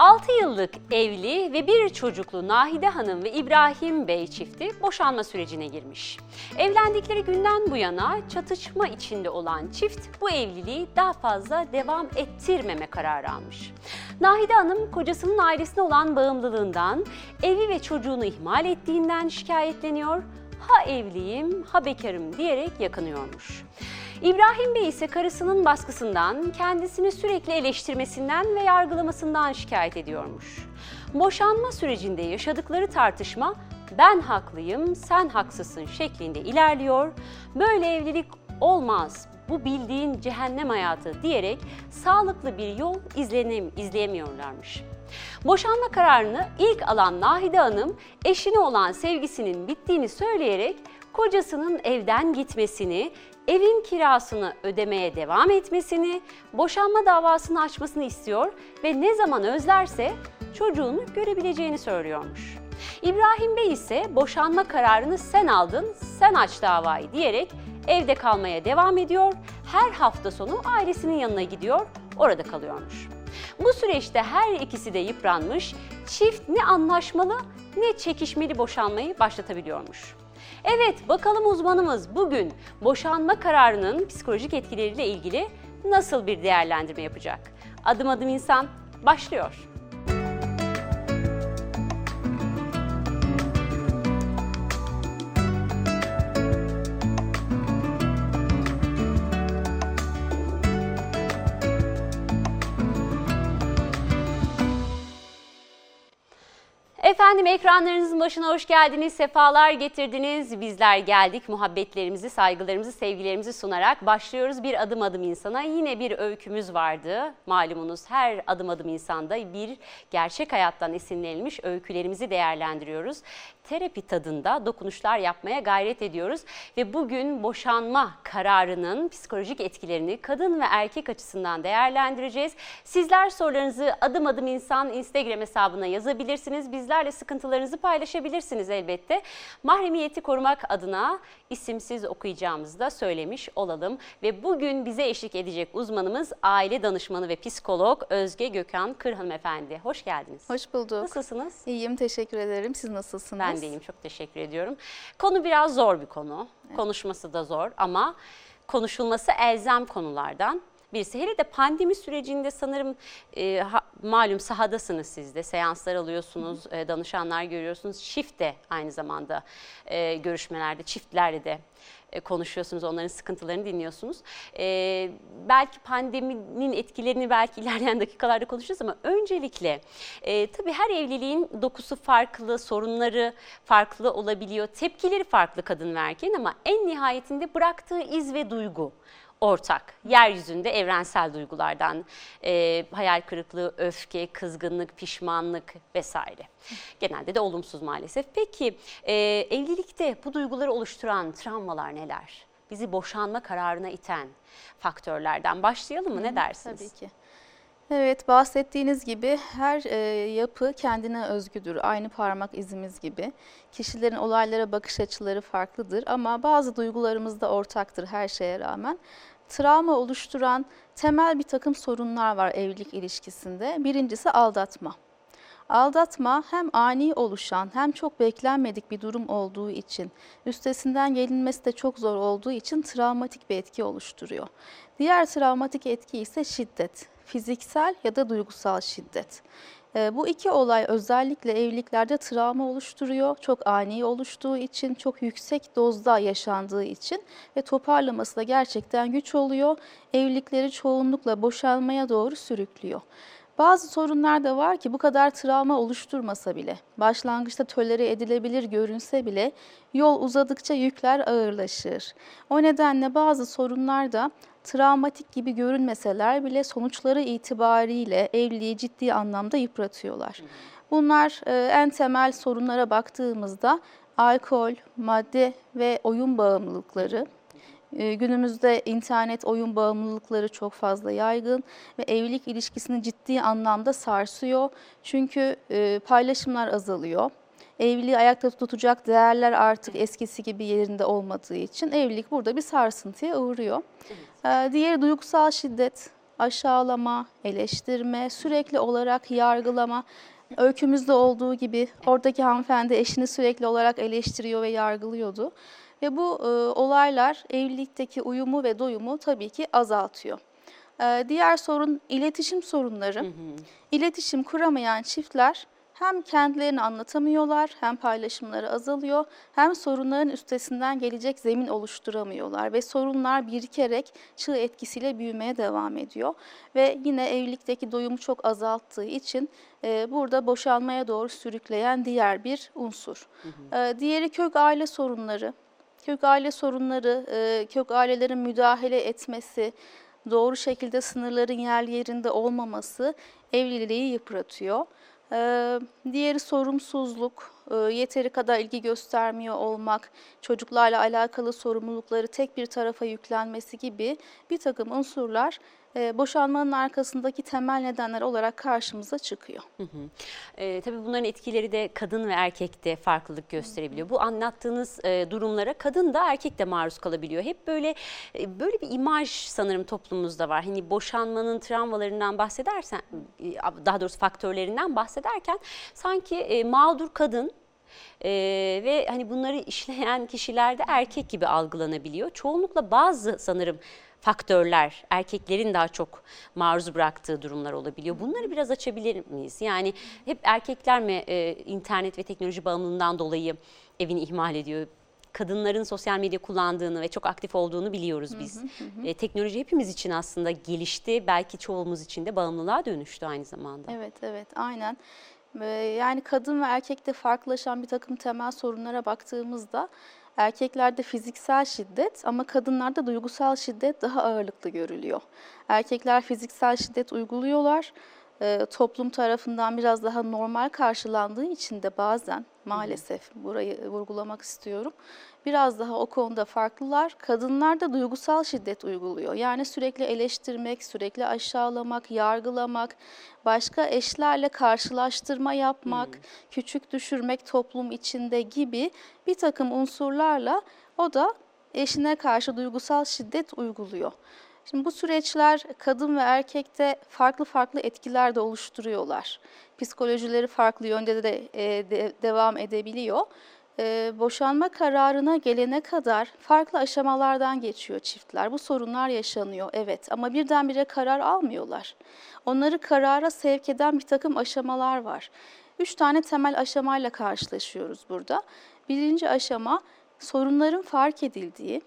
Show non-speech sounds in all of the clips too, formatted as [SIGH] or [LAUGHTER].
6 yıllık evli ve bir çocuklu Nahide Hanım ve İbrahim Bey çifti boşanma sürecine girmiş. Evlendikleri günden bu yana çatışma içinde olan çift bu evliliği daha fazla devam ettirmeme kararı almış. Nahide Hanım kocasının ailesine olan bağımlılığından, evi ve çocuğunu ihmal ettiğinden şikayetleniyor. Ha evliyim, ha bekarım diyerek yakınıyormuş. İbrahim Bey ise karısının baskısından, kendisini sürekli eleştirmesinden ve yargılamasından şikayet ediyormuş. Boşanma sürecinde yaşadıkları tartışma ben haklıyım, sen haksızsın şeklinde ilerliyor. Böyle evlilik olmaz, bu bildiğin cehennem hayatı diyerek sağlıklı bir yol izlenem izleyemiyorlarmış. Boşanma kararını ilk alan Nahide Hanım eşine olan sevgisinin bittiğini söyleyerek kocasının evden gitmesini, evin kirasını ödemeye devam etmesini, boşanma davasını açmasını istiyor ve ne zaman özlerse çocuğunu görebileceğini söylüyormuş. İbrahim Bey ise boşanma kararını sen aldın, sen aç davayı diyerek evde kalmaya devam ediyor. Her hafta sonu ailesinin yanına gidiyor, orada kalıyormuş. Bu süreçte her ikisi de yıpranmış, çift ne anlaşmalı ne çekişmeli boşanmayı başlatabiliyormuş. Evet, bakalım uzmanımız bugün boşanma kararının psikolojik etkileriyle ilgili nasıl bir değerlendirme yapacak? Adım adım insan başlıyor. Efendim ekranlarınızın başına hoş geldiniz, sefalar getirdiniz. Bizler geldik muhabbetlerimizi, saygılarımızı, sevgilerimizi sunarak başlıyoruz bir adım adım insana. Yine bir öykümüz vardı. Malumunuz her adım adım insanda bir gerçek hayattan esinlenilmiş öykülerimizi değerlendiriyoruz. Terapi tadında dokunuşlar yapmaya gayret ediyoruz ve bugün boşanma kararının psikolojik etkilerini kadın ve erkek açısından değerlendireceğiz. Sizler sorularınızı adım adım insan Instagram hesabına yazabilirsiniz. Bizlerle sıkıntılarınızı paylaşabilirsiniz elbette. Mahremiyeti korumak adına isimsiz okuyacağımızı da söylemiş olalım. Ve bugün bize eşlik edecek uzmanımız aile danışmanı ve psikolog Özge Gökhan Kır hanımefendi. Hoş geldiniz. Hoş bulduk. Nasılsınız? İyiyim, teşekkür ederim. Siz nasılsınız? Ben de iyiyim, çok teşekkür ediyorum. Konu biraz zor bir konu. Konuşması da zor ama konuşulması elzem konulardan birisi. Hele de pandemi sürecinde sanırım e, ha, malum sahadasınız siz de. Seanslar alıyorsunuz, e, danışanlar görüyorsunuz. Çift de aynı zamanda e, görüşmelerde, çiftlerle de e, konuşuyorsunuz, onların sıkıntılarını dinliyorsunuz. Ee, belki pandeminin etkilerini belki [LAUGHS] ilerleyen dakikalarda konuşacağız ama öncelikle e, tabii her evliliğin dokusu farklı, sorunları farklı olabiliyor, tepkileri farklı kadın ve erkeğin ama en nihayetinde bıraktığı iz ve duygu ortak. Yeryüzünde evrensel duygulardan e, hayal kırıklığı, öfke, kızgınlık, pişmanlık vesaire. Genelde de olumsuz maalesef. Peki e, evlilikte bu duyguları oluşturan travmalar neler? Bizi boşanma kararına iten faktörlerden başlayalım mı? Ne dersiniz? Tabii ki. Evet, bahsettiğiniz gibi her e, yapı kendine özgüdür. Aynı parmak izimiz gibi. Kişilerin olaylara bakış açıları farklıdır ama bazı duygularımız da ortaktır her şeye rağmen. Travma oluşturan temel bir takım sorunlar var evlilik ilişkisinde. Birincisi aldatma. Aldatma hem ani oluşan hem çok beklenmedik bir durum olduğu için, üstesinden gelinmesi de çok zor olduğu için travmatik bir etki oluşturuyor. Diğer travmatik etki ise şiddet, fiziksel ya da duygusal şiddet. E, bu iki olay özellikle evliliklerde travma oluşturuyor. Çok ani oluştuğu için, çok yüksek dozda yaşandığı için ve toparlaması da gerçekten güç oluyor. Evlilikleri çoğunlukla boşalmaya doğru sürüklüyor. Bazı sorunlar da var ki bu kadar travma oluşturmasa bile, başlangıçta tolere edilebilir görünse bile yol uzadıkça yükler ağırlaşır. O nedenle bazı sorunlar da travmatik gibi görünmeseler bile sonuçları itibariyle evliliği ciddi anlamda yıpratıyorlar. Bunlar e, en temel sorunlara baktığımızda alkol, madde ve oyun bağımlılıkları, Günümüzde internet oyun bağımlılıkları çok fazla yaygın ve evlilik ilişkisini ciddi anlamda sarsıyor. Çünkü e, paylaşımlar azalıyor. Evliliği ayakta tutacak değerler artık eskisi gibi yerinde olmadığı için evlilik burada bir sarsıntıya uğruyor. Evet. Diğeri duygusal şiddet. aşağılama, eleştirme, sürekli olarak yargılama. Öykümüzde olduğu gibi oradaki hanımefendi eşini sürekli olarak eleştiriyor ve yargılıyordu. Ve bu e, olaylar evlilikteki uyumu ve doyumu tabii ki azaltıyor. E, diğer sorun iletişim sorunları. İletişim kuramayan çiftler hem kendilerini anlatamıyorlar, hem paylaşımları azalıyor, hem sorunların üstesinden gelecek zemin oluşturamıyorlar ve sorunlar birikerek çığ etkisiyle büyümeye devam ediyor. Ve yine evlilikteki doyumu çok azalttığı için e, burada boşanmaya doğru sürükleyen diğer bir unsur. E, diğeri kök aile sorunları. Kök aile sorunları, e, kök ailelerin müdahale etmesi, doğru şekilde sınırların yer yerinde olmaması evliliği yıpratıyor. Ee, diğeri sorumsuzluk, e, yeteri kadar ilgi göstermiyor olmak, çocuklarla alakalı sorumlulukları tek bir tarafa yüklenmesi gibi bir takım unsurlar e, boşanmanın arkasındaki temel nedenler olarak karşımıza çıkıyor. E, tabii bunların etkileri de kadın ve erkekte farklılık gösterebiliyor. Bu anlattığınız e, durumlara kadın da erkek de maruz kalabiliyor. Hep böyle e, böyle bir imaj sanırım toplumumuzda var. Hani boşanmanın travmalarından bahsedersen, e, daha doğrusu faktörlerinden bahsederken sanki e, mağdur kadın ee, ve hani bunları işleyen kişilerde erkek gibi algılanabiliyor. Çoğunlukla bazı sanırım faktörler erkeklerin daha çok maruz bıraktığı durumlar olabiliyor. Bunları biraz açabilir miyiz? Yani hep erkekler mi e, internet ve teknoloji bağımlılığından dolayı evini ihmal ediyor? Kadınların sosyal medya kullandığını ve çok aktif olduğunu biliyoruz biz. E, teknoloji hepimiz için aslında gelişti. Belki çoğumuz için de bağımlılığa dönüştü aynı zamanda. Evet, evet, aynen. Yani kadın ve erkekte farklılaşan bir takım temel sorunlara baktığımızda erkeklerde fiziksel şiddet ama kadınlarda duygusal şiddet daha ağırlıklı görülüyor. Erkekler fiziksel şiddet uyguluyorlar. Ee, toplum tarafından biraz daha normal karşılandığı için de bazen maalesef burayı vurgulamak istiyorum. Biraz daha o konuda farklılar. Kadınlar da duygusal şiddet uyguluyor. Yani sürekli eleştirmek, sürekli aşağılamak, yargılamak, başka eşlerle karşılaştırma yapmak, küçük düşürmek toplum içinde gibi bir takım unsurlarla o da eşine karşı duygusal şiddet uyguluyor. Şimdi bu süreçler kadın ve erkekte farklı farklı etkiler de oluşturuyorlar. Psikolojileri farklı yönde de, e, de- devam edebiliyor. E, boşanma kararına gelene kadar farklı aşamalardan geçiyor çiftler. Bu sorunlar yaşanıyor evet ama birdenbire karar almıyorlar. Onları karara sevk eden bir takım aşamalar var. Üç tane temel aşamayla karşılaşıyoruz burada. Birinci aşama sorunların fark edildiği,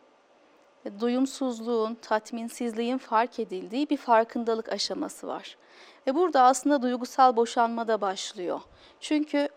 duyumsuzluğun, tatminsizliğin fark edildiği bir farkındalık aşaması var. Ve burada aslında duygusal boşanma da başlıyor. Çünkü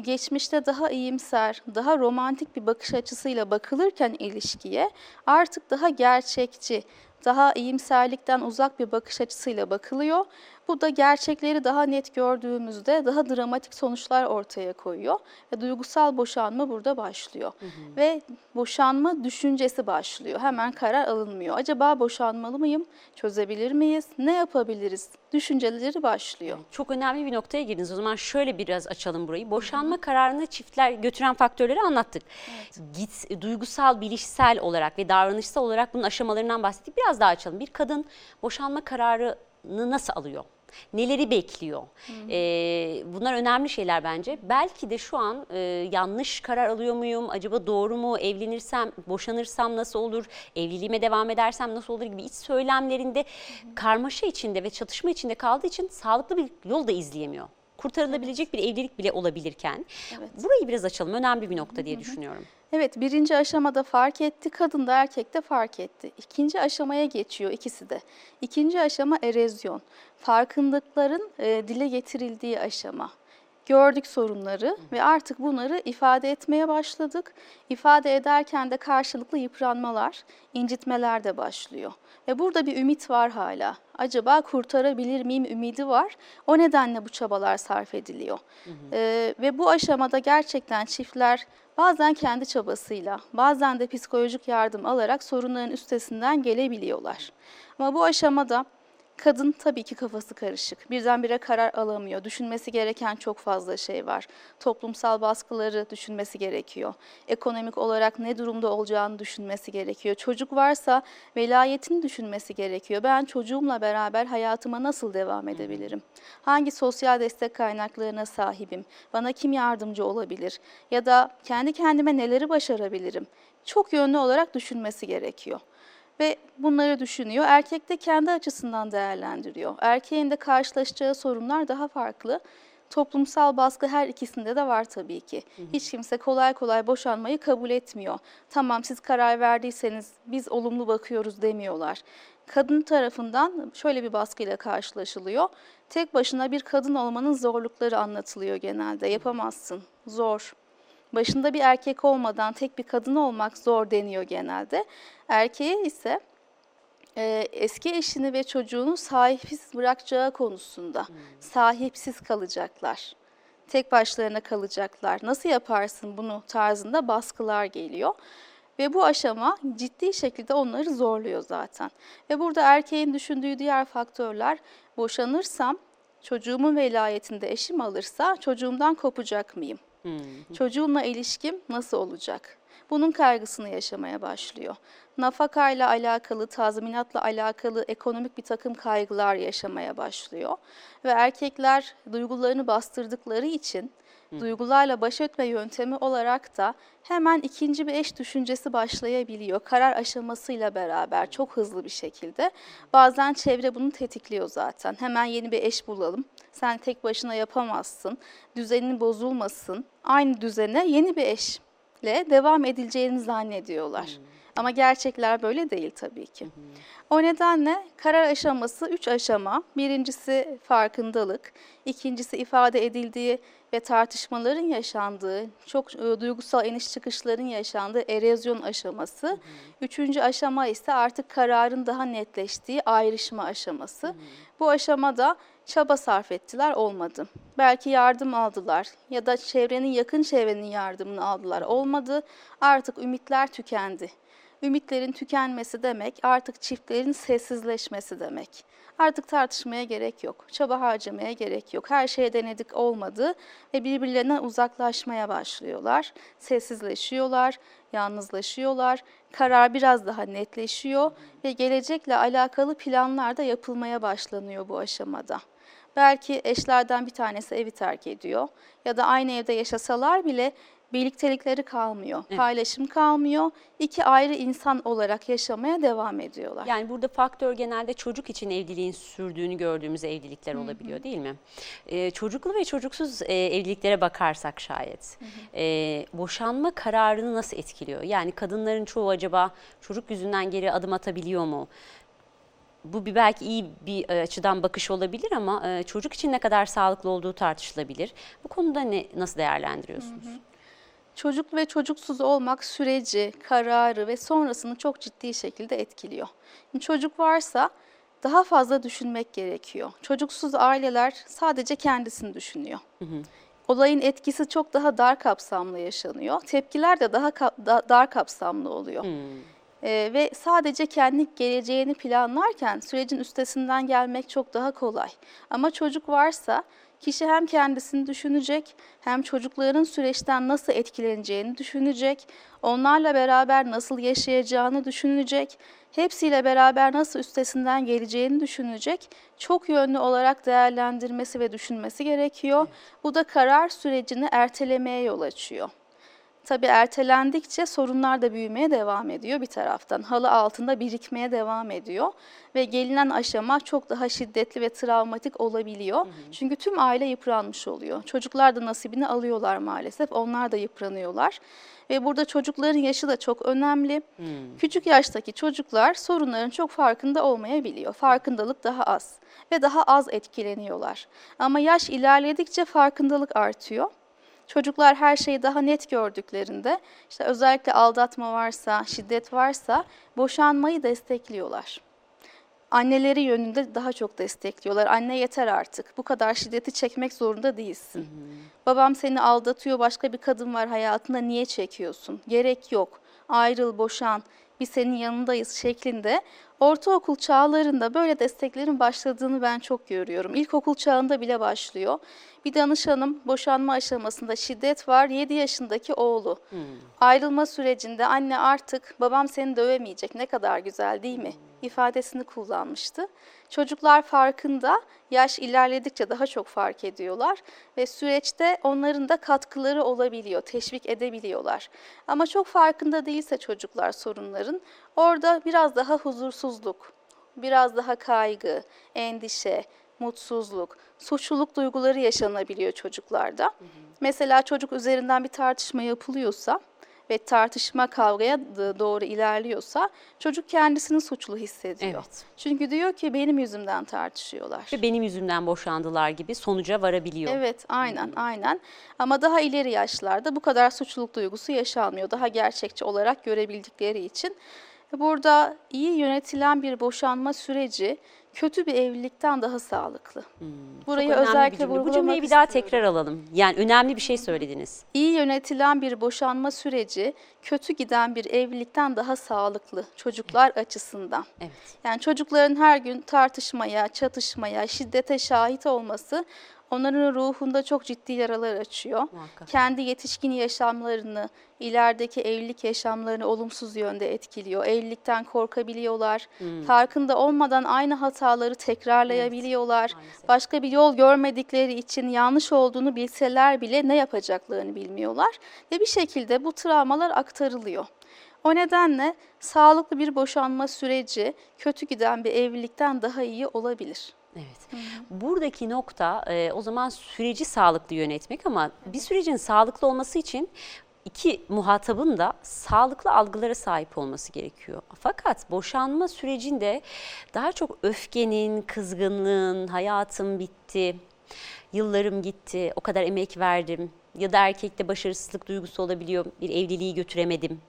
geçmişte daha iyimser, daha romantik bir bakış açısıyla bakılırken ilişkiye artık daha gerçekçi, daha iyimserlikten uzak bir bakış açısıyla bakılıyor. Bu da gerçekleri daha net gördüğümüzde daha dramatik sonuçlar ortaya koyuyor ve duygusal boşanma burada başlıyor. Ve boşanma düşüncesi başlıyor. Hemen karar alınmıyor. Acaba boşanmalı mıyım? Çözebilir miyiz? Ne yapabiliriz? Düşünceleri başlıyor. Çok önemli bir noktaya girdiniz. O zaman şöyle biraz açalım burayı. Boşanma kararını çiftler götüren faktörleri anlattık. Git duygusal, bilişsel olarak ve davranışsal olarak bunun aşamalarından bahsettik. Biraz daha açalım. Bir kadın boşanma kararını nasıl alıyor? Neleri bekliyor? Ee, bunlar önemli şeyler bence. Belki de şu an e, yanlış karar alıyor muyum? Acaba doğru mu? Evlenirsem, boşanırsam nasıl olur? Evliliğime devam edersem nasıl olur gibi iç söylemlerinde karmaşa içinde ve çatışma içinde kaldığı için sağlıklı bir yol da izleyemiyor. Kurtarılabilecek bir evlilik bile olabilirken. Evet. Burayı biraz açalım. Önemli bir nokta diye düşünüyorum. Evet, birinci aşamada fark etti, kadın da erkek de fark etti. İkinci aşamaya geçiyor ikisi de. İkinci aşama erozyon. Farkındıkların e, dile getirildiği aşama. Gördük sorunları ve artık bunları ifade etmeye başladık. İfade ederken de karşılıklı yıpranmalar, incitmeler de başlıyor. Ve burada bir ümit var hala. Acaba kurtarabilir miyim ümidi var. O nedenle bu çabalar sarf ediliyor. Ee, ve bu aşamada gerçekten çiftler bazen kendi çabasıyla, bazen de psikolojik yardım alarak sorunların üstesinden gelebiliyorlar. Ama bu aşamada Kadın tabii ki kafası karışık. Birdenbire karar alamıyor. Düşünmesi gereken çok fazla şey var. Toplumsal baskıları düşünmesi gerekiyor. Ekonomik olarak ne durumda olacağını düşünmesi gerekiyor. Çocuk varsa velayetini düşünmesi gerekiyor. Ben çocuğumla beraber hayatıma nasıl devam edebilirim? Hangi sosyal destek kaynaklarına sahibim? Bana kim yardımcı olabilir? Ya da kendi kendime neleri başarabilirim? Çok yönlü olarak düşünmesi gerekiyor ve bunları düşünüyor. Erkek de kendi açısından değerlendiriyor. Erkeğin de karşılaşacağı sorunlar daha farklı. Toplumsal baskı her ikisinde de var tabii ki. Hiç kimse kolay kolay boşanmayı kabul etmiyor. Tamam siz karar verdiyseniz biz olumlu bakıyoruz demiyorlar. Kadın tarafından şöyle bir baskıyla karşılaşılıyor. Tek başına bir kadın olmanın zorlukları anlatılıyor genelde. Yapamazsın, zor. Başında bir erkek olmadan tek bir kadın olmak zor deniyor genelde. Erkeğe ise e, eski eşini ve çocuğunu sahipsiz bırakacağı konusunda sahipsiz kalacaklar. Tek başlarına kalacaklar. Nasıl yaparsın bunu tarzında baskılar geliyor. Ve bu aşama ciddi şekilde onları zorluyor zaten. Ve burada erkeğin düşündüğü diğer faktörler boşanırsam çocuğumun velayetinde eşim alırsa çocuğumdan kopacak mıyım? Çocuğumla ilişkim nasıl olacak? Bunun kaygısını yaşamaya başlıyor. Nafakayla alakalı, tazminatla alakalı ekonomik bir takım kaygılar yaşamaya başlıyor. Ve erkekler duygularını bastırdıkları için duygularla baş etme yöntemi olarak da hemen ikinci bir eş düşüncesi başlayabiliyor. Karar aşamasıyla beraber çok hızlı bir şekilde. Bazen çevre bunu tetikliyor zaten. Hemen yeni bir eş bulalım. Sen tek başına yapamazsın. Düzenin bozulmasın. Aynı düzene yeni bir eşle devam edileceğini zannediyorlar. Ama gerçekler böyle değil tabii ki. O nedenle karar aşaması üç aşama. Birincisi farkındalık, ikincisi ifade edildiği ve tartışmaların yaşandığı, çok e, duygusal iniş çıkışların yaşandığı erozyon aşaması. Üçüncü aşama ise artık kararın daha netleştiği ayrışma aşaması. Bu aşamada çaba sarf ettiler olmadı. Belki yardım aldılar ya da çevrenin yakın çevrenin yardımını aldılar olmadı. Artık ümitler tükendi. Ümitlerin tükenmesi demek artık çiftlerin sessizleşmesi demek. Artık tartışmaya gerek yok, çaba harcamaya gerek yok. Her şeye denedik olmadı ve birbirlerine uzaklaşmaya başlıyorlar. Sessizleşiyorlar, yalnızlaşıyorlar. Karar biraz daha netleşiyor ve gelecekle alakalı planlar da yapılmaya başlanıyor bu aşamada. Belki eşlerden bir tanesi evi terk ediyor ya da aynı evde yaşasalar bile birliktelikleri kalmıyor, paylaşım kalmıyor. İki ayrı insan olarak yaşamaya devam ediyorlar. Yani burada faktör genelde çocuk için evliliğin sürdüğünü gördüğümüz evlilikler olabiliyor değil mi? Ee, çocuklu ve çocuksuz e, evliliklere bakarsak şayet e, boşanma kararını nasıl etkiliyor? Yani kadınların çoğu acaba çocuk yüzünden geri adım atabiliyor mu? Bu bir belki iyi bir e, açıdan bakış olabilir ama e, çocuk için ne kadar sağlıklı olduğu tartışılabilir. Bu konuda ne nasıl değerlendiriyorsunuz? Çocuk ve çocuksuz olmak süreci, kararı ve sonrasını çok ciddi şekilde etkiliyor. Şimdi çocuk varsa daha fazla düşünmek gerekiyor. Çocuksuz aileler sadece kendisini düşünüyor. Olayın etkisi çok daha dar kapsamlı yaşanıyor. Tepkiler de daha ka- da- dar kapsamlı oluyor. Ee, ve sadece kendi geleceğini planlarken sürecin üstesinden gelmek çok daha kolay. Ama çocuk varsa kişi hem kendisini düşünecek, hem çocukların süreçten nasıl etkileneceğini düşünecek, onlarla beraber nasıl yaşayacağını düşünecek, hepsiyle beraber nasıl üstesinden geleceğini düşünecek, çok yönlü olarak değerlendirmesi ve düşünmesi gerekiyor. Bu da karar sürecini ertelemeye yol açıyor. Tabii ertelendikçe sorunlar da büyümeye devam ediyor bir taraftan. Halı altında birikmeye devam ediyor ve gelinen aşama çok daha şiddetli ve travmatik olabiliyor. Çünkü tüm aile yıpranmış oluyor. Çocuklar da nasibini alıyorlar maalesef. Onlar da yıpranıyorlar. Ve burada çocukların yaşı da çok önemli. Küçük yaştaki çocuklar sorunların çok farkında olmayabiliyor. Farkındalık daha az ve daha az etkileniyorlar. Ama yaş ilerledikçe farkındalık artıyor. Çocuklar her şeyi daha net gördüklerinde, işte özellikle aldatma varsa, şiddet varsa boşanmayı destekliyorlar. Anneleri yönünde daha çok destekliyorlar. Anne yeter artık. Bu kadar şiddeti çekmek zorunda değilsin. Babam seni aldatıyor, başka bir kadın var hayatında niye çekiyorsun? Gerek yok. Ayrıl, boşan. Biz senin yanındayız şeklinde Ortaokul çağlarında böyle desteklerin başladığını ben çok görüyorum. İlkokul çağında bile başlıyor. Bir danışanım boşanma aşamasında şiddet var. 7 yaşındaki oğlu. Ayrılma sürecinde anne artık babam seni dövemeyecek ne kadar güzel değil mi? ifadesini kullanmıştı. Çocuklar farkında, yaş ilerledikçe daha çok fark ediyorlar ve süreçte onların da katkıları olabiliyor, teşvik edebiliyorlar. Ama çok farkında değilse çocuklar sorunların, orada biraz daha huzursuzluk, biraz daha kaygı, endişe, mutsuzluk, suçluluk duyguları yaşanabiliyor çocuklarda. Mesela çocuk üzerinden bir tartışma yapılıyorsa ve tartışma kavgaya doğru ilerliyorsa çocuk kendisini suçlu hissediyor. Evet. Çünkü diyor ki benim yüzümden tartışıyorlar. Ve benim yüzümden boşandılar gibi sonuca varabiliyor. Evet, aynen, aynen. Ama daha ileri yaşlarda bu kadar suçluluk duygusu yaşanmıyor. Daha gerçekçi olarak görebildikleri için. Burada iyi yönetilen bir boşanma süreci kötü bir evlilikten daha sağlıklı. Burayı Çok önemli bir özellikle cümle. Bu cümleyi bir daha istiyorum. tekrar alalım. Yani önemli bir şey söylediniz. İyi yönetilen bir boşanma süreci kötü giden bir evlilikten daha sağlıklı çocuklar açısından. Evet. Yani çocukların her gün tartışmaya, çatışmaya, şiddete şahit olması onların ruhunda çok ciddi yaralar açıyor. Muhakkak. Kendi yetişkin yaşamlarını, ilerideki evlilik yaşamlarını olumsuz yönde etkiliyor. Evlilikten korkabiliyorlar. Hmm. Farkında olmadan aynı hataları tekrarlayabiliyorlar. maalesef. Başka bir yol görmedikleri için yanlış olduğunu bilseler bile ne yapacaklarını bilmiyorlar ve bir şekilde bu travmalar aktarılıyor. O nedenle sağlıklı bir boşanma süreci kötü giden bir evlilikten daha iyi olabilir. Evet. Buradaki nokta e, o zaman süreci sağlıklı yönetmek ama bir sürecin sağlıklı olması için iki muhatabın da sağlıklı algılara sahip olması gerekiyor. Fakat boşanma sürecinde daha çok öfkenin, kızgınlığın, hayatım bitti, yıllarım gitti, o kadar emek verdim ya da erkekte başarısızlık duygusu olabiliyor, bir evliliği götüremedim.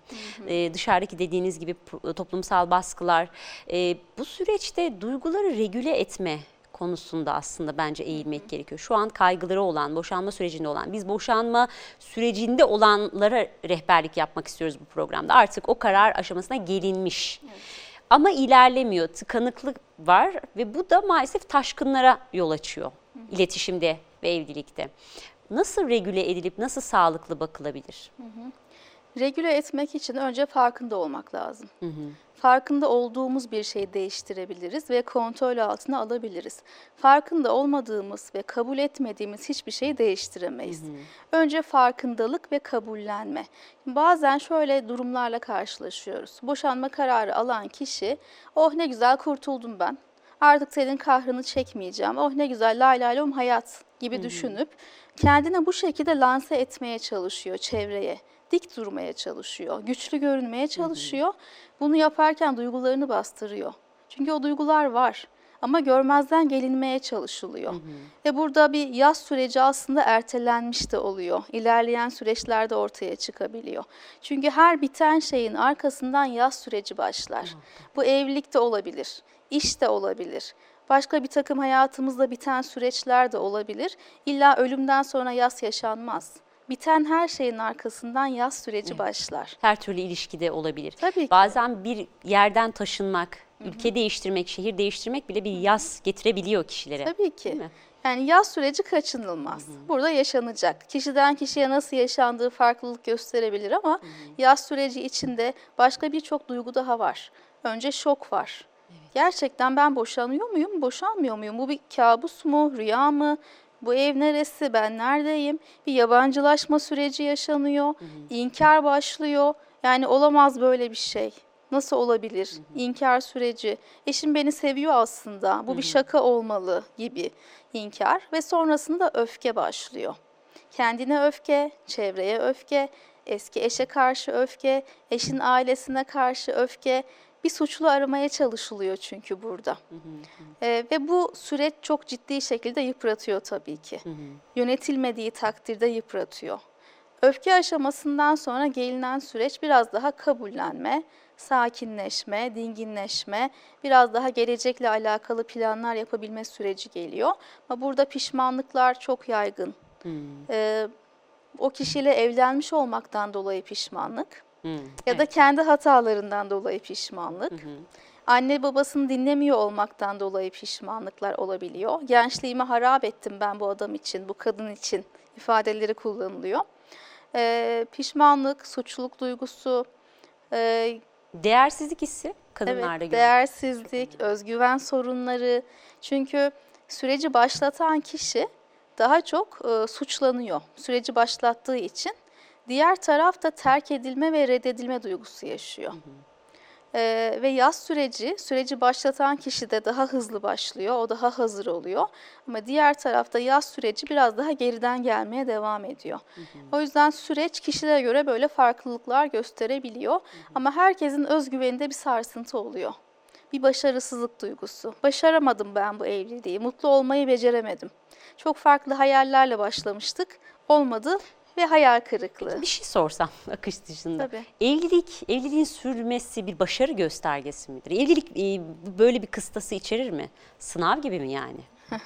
Ee, dışarıdaki dediğiniz gibi pro- toplumsal baskılar. Ee, bu süreçte duyguları regüle etme konusunda aslında bence eğilmek gerekiyor. Şu an kaygıları olan, boşanma sürecinde olan, biz boşanma sürecinde olanlara rehberlik yapmak istiyoruz bu programda. Artık o karar aşamasına gelinmiş. Ama ilerlemiyor, tıkanıklık var ve bu da maalesef taşkınlara yol açıyor iletişimde ve evlilikte. Nasıl regüle edilip nasıl sağlıklı bakılabilir? Regüle etmek için önce farkında olmak lazım. Farkında olduğumuz bir şeyi değiştirebiliriz ve kontrol altına alabiliriz. Farkında olmadığımız ve kabul etmediğimiz hiçbir şeyi değiştiremeyiz. Önce farkındalık ve kabullenme. Bazen şöyle durumlarla karşılaşıyoruz. Boşanma kararı alan kişi, oh ne güzel kurtuldum ben. Artık senin kahrını çekmeyeceğim. Oh ne güzel lay lay lom hayat gibi düşünüp kendine bu şekilde lanse etmeye çalışıyor çevreye. Dik durmaya çalışıyor, güçlü görünmeye çalışıyor. Bunu yaparken duygularını bastırıyor. Çünkü o duygular var ama görmezden gelinmeye çalışılıyor. Ve burada bir yaz süreci aslında ertelenmiş de oluyor. İlerleyen süreçlerde ortaya çıkabiliyor. Çünkü her biten şeyin arkasından yaz süreci başlar. Bu evlilik de olabilir, iş de olabilir. Başka bir takım hayatımızda biten süreçler de olabilir. İlla ölümden sonra yas yaşanmaz. Biten her şeyin arkasından yaz süreci başlar. Her türlü ilişkide olabilir. Tabii ki. Bazen bir yerden taşınmak, ülke değiştirmek, şehir değiştirmek bile bir yaz getirebiliyor kişilere. Tabii ki. Değil mi? Yani yaz süreci kaçınılmaz. Burada yaşanacak. Kişiden kişiye nasıl yaşandığı farklılık gösterebilir ama yaz süreci içinde başka birçok duygu daha var. Önce şok var. Gerçekten ben boşanıyor muyum, boşanmıyor muyum? Bu bir kabus mu, rüya mı? Bu ev neresi, ben neredeyim? Bir yabancılaşma süreci yaşanıyor, inkar başlıyor. Yani olamaz böyle bir şey. Nasıl olabilir? İnkar süreci. Eşim beni seviyor aslında. Bu bir şaka olmalı gibi inkar ve sonrasında öfke başlıyor. Kendine öfke, çevreye öfke, eski eşe karşı öfke, eşin ailesine karşı öfke. Bir suçlu aramaya çalışılıyor çünkü burada. Ee, ve bu süreç çok ciddi şekilde yıpratıyor tabii ki. Yönetilmediği takdirde yıpratıyor. Öfke aşamasından sonra gelinen süreç biraz daha kabullenme, sakinleşme, dinginleşme, biraz daha gelecekle alakalı planlar yapabilme süreci geliyor. Ama burada pişmanlıklar çok yaygın. Ee, o kişiyle evlenmiş olmaktan dolayı pişmanlık Ya da kendi hatalarından dolayı pişmanlık. Anne babasını dinlemiyor olmaktan dolayı pişmanlıklar olabiliyor. Gençliğimi harap ettim ben bu adam için, bu kadın için ifadeleri kullanılıyor. Ee, pişmanlık, suçluluk duygusu, e, Değersizlik hissi kadınlarda Evet, görülüyor. değersizlik, özgüven sorunları. Çünkü süreci başlatan kişi daha çok e, suçlanıyor. Süreci başlattığı için diğer taraf da terk edilme ve reddedilme duygusu yaşıyor. E, ve yaz süreci, süreci başlatan kişi de daha hızlı başlıyor, o daha hazır oluyor. Ama diğer tarafta yaz süreci biraz daha geriden gelmeye devam ediyor. O yüzden süreç kişilere göre böyle farklılıklar gösterebiliyor. Ama herkesin özgüveninde bir sarsıntı oluyor. Bir başarısızlık duygusu. Başaramadım ben bu evliliği, mutlu olmayı beceremedim. Çok farklı hayallerle başlamıştık, olmadı ve hayal kırıklığı. Bir şey sorsam [LAUGHS] akış dışında. Tabii. Evlilik, evliliğin sürmesi bir başarı göstergesi midir? Evlilik e, böyle bir kıstası içerir mi? Sınav gibi mi yani? [LAUGHS]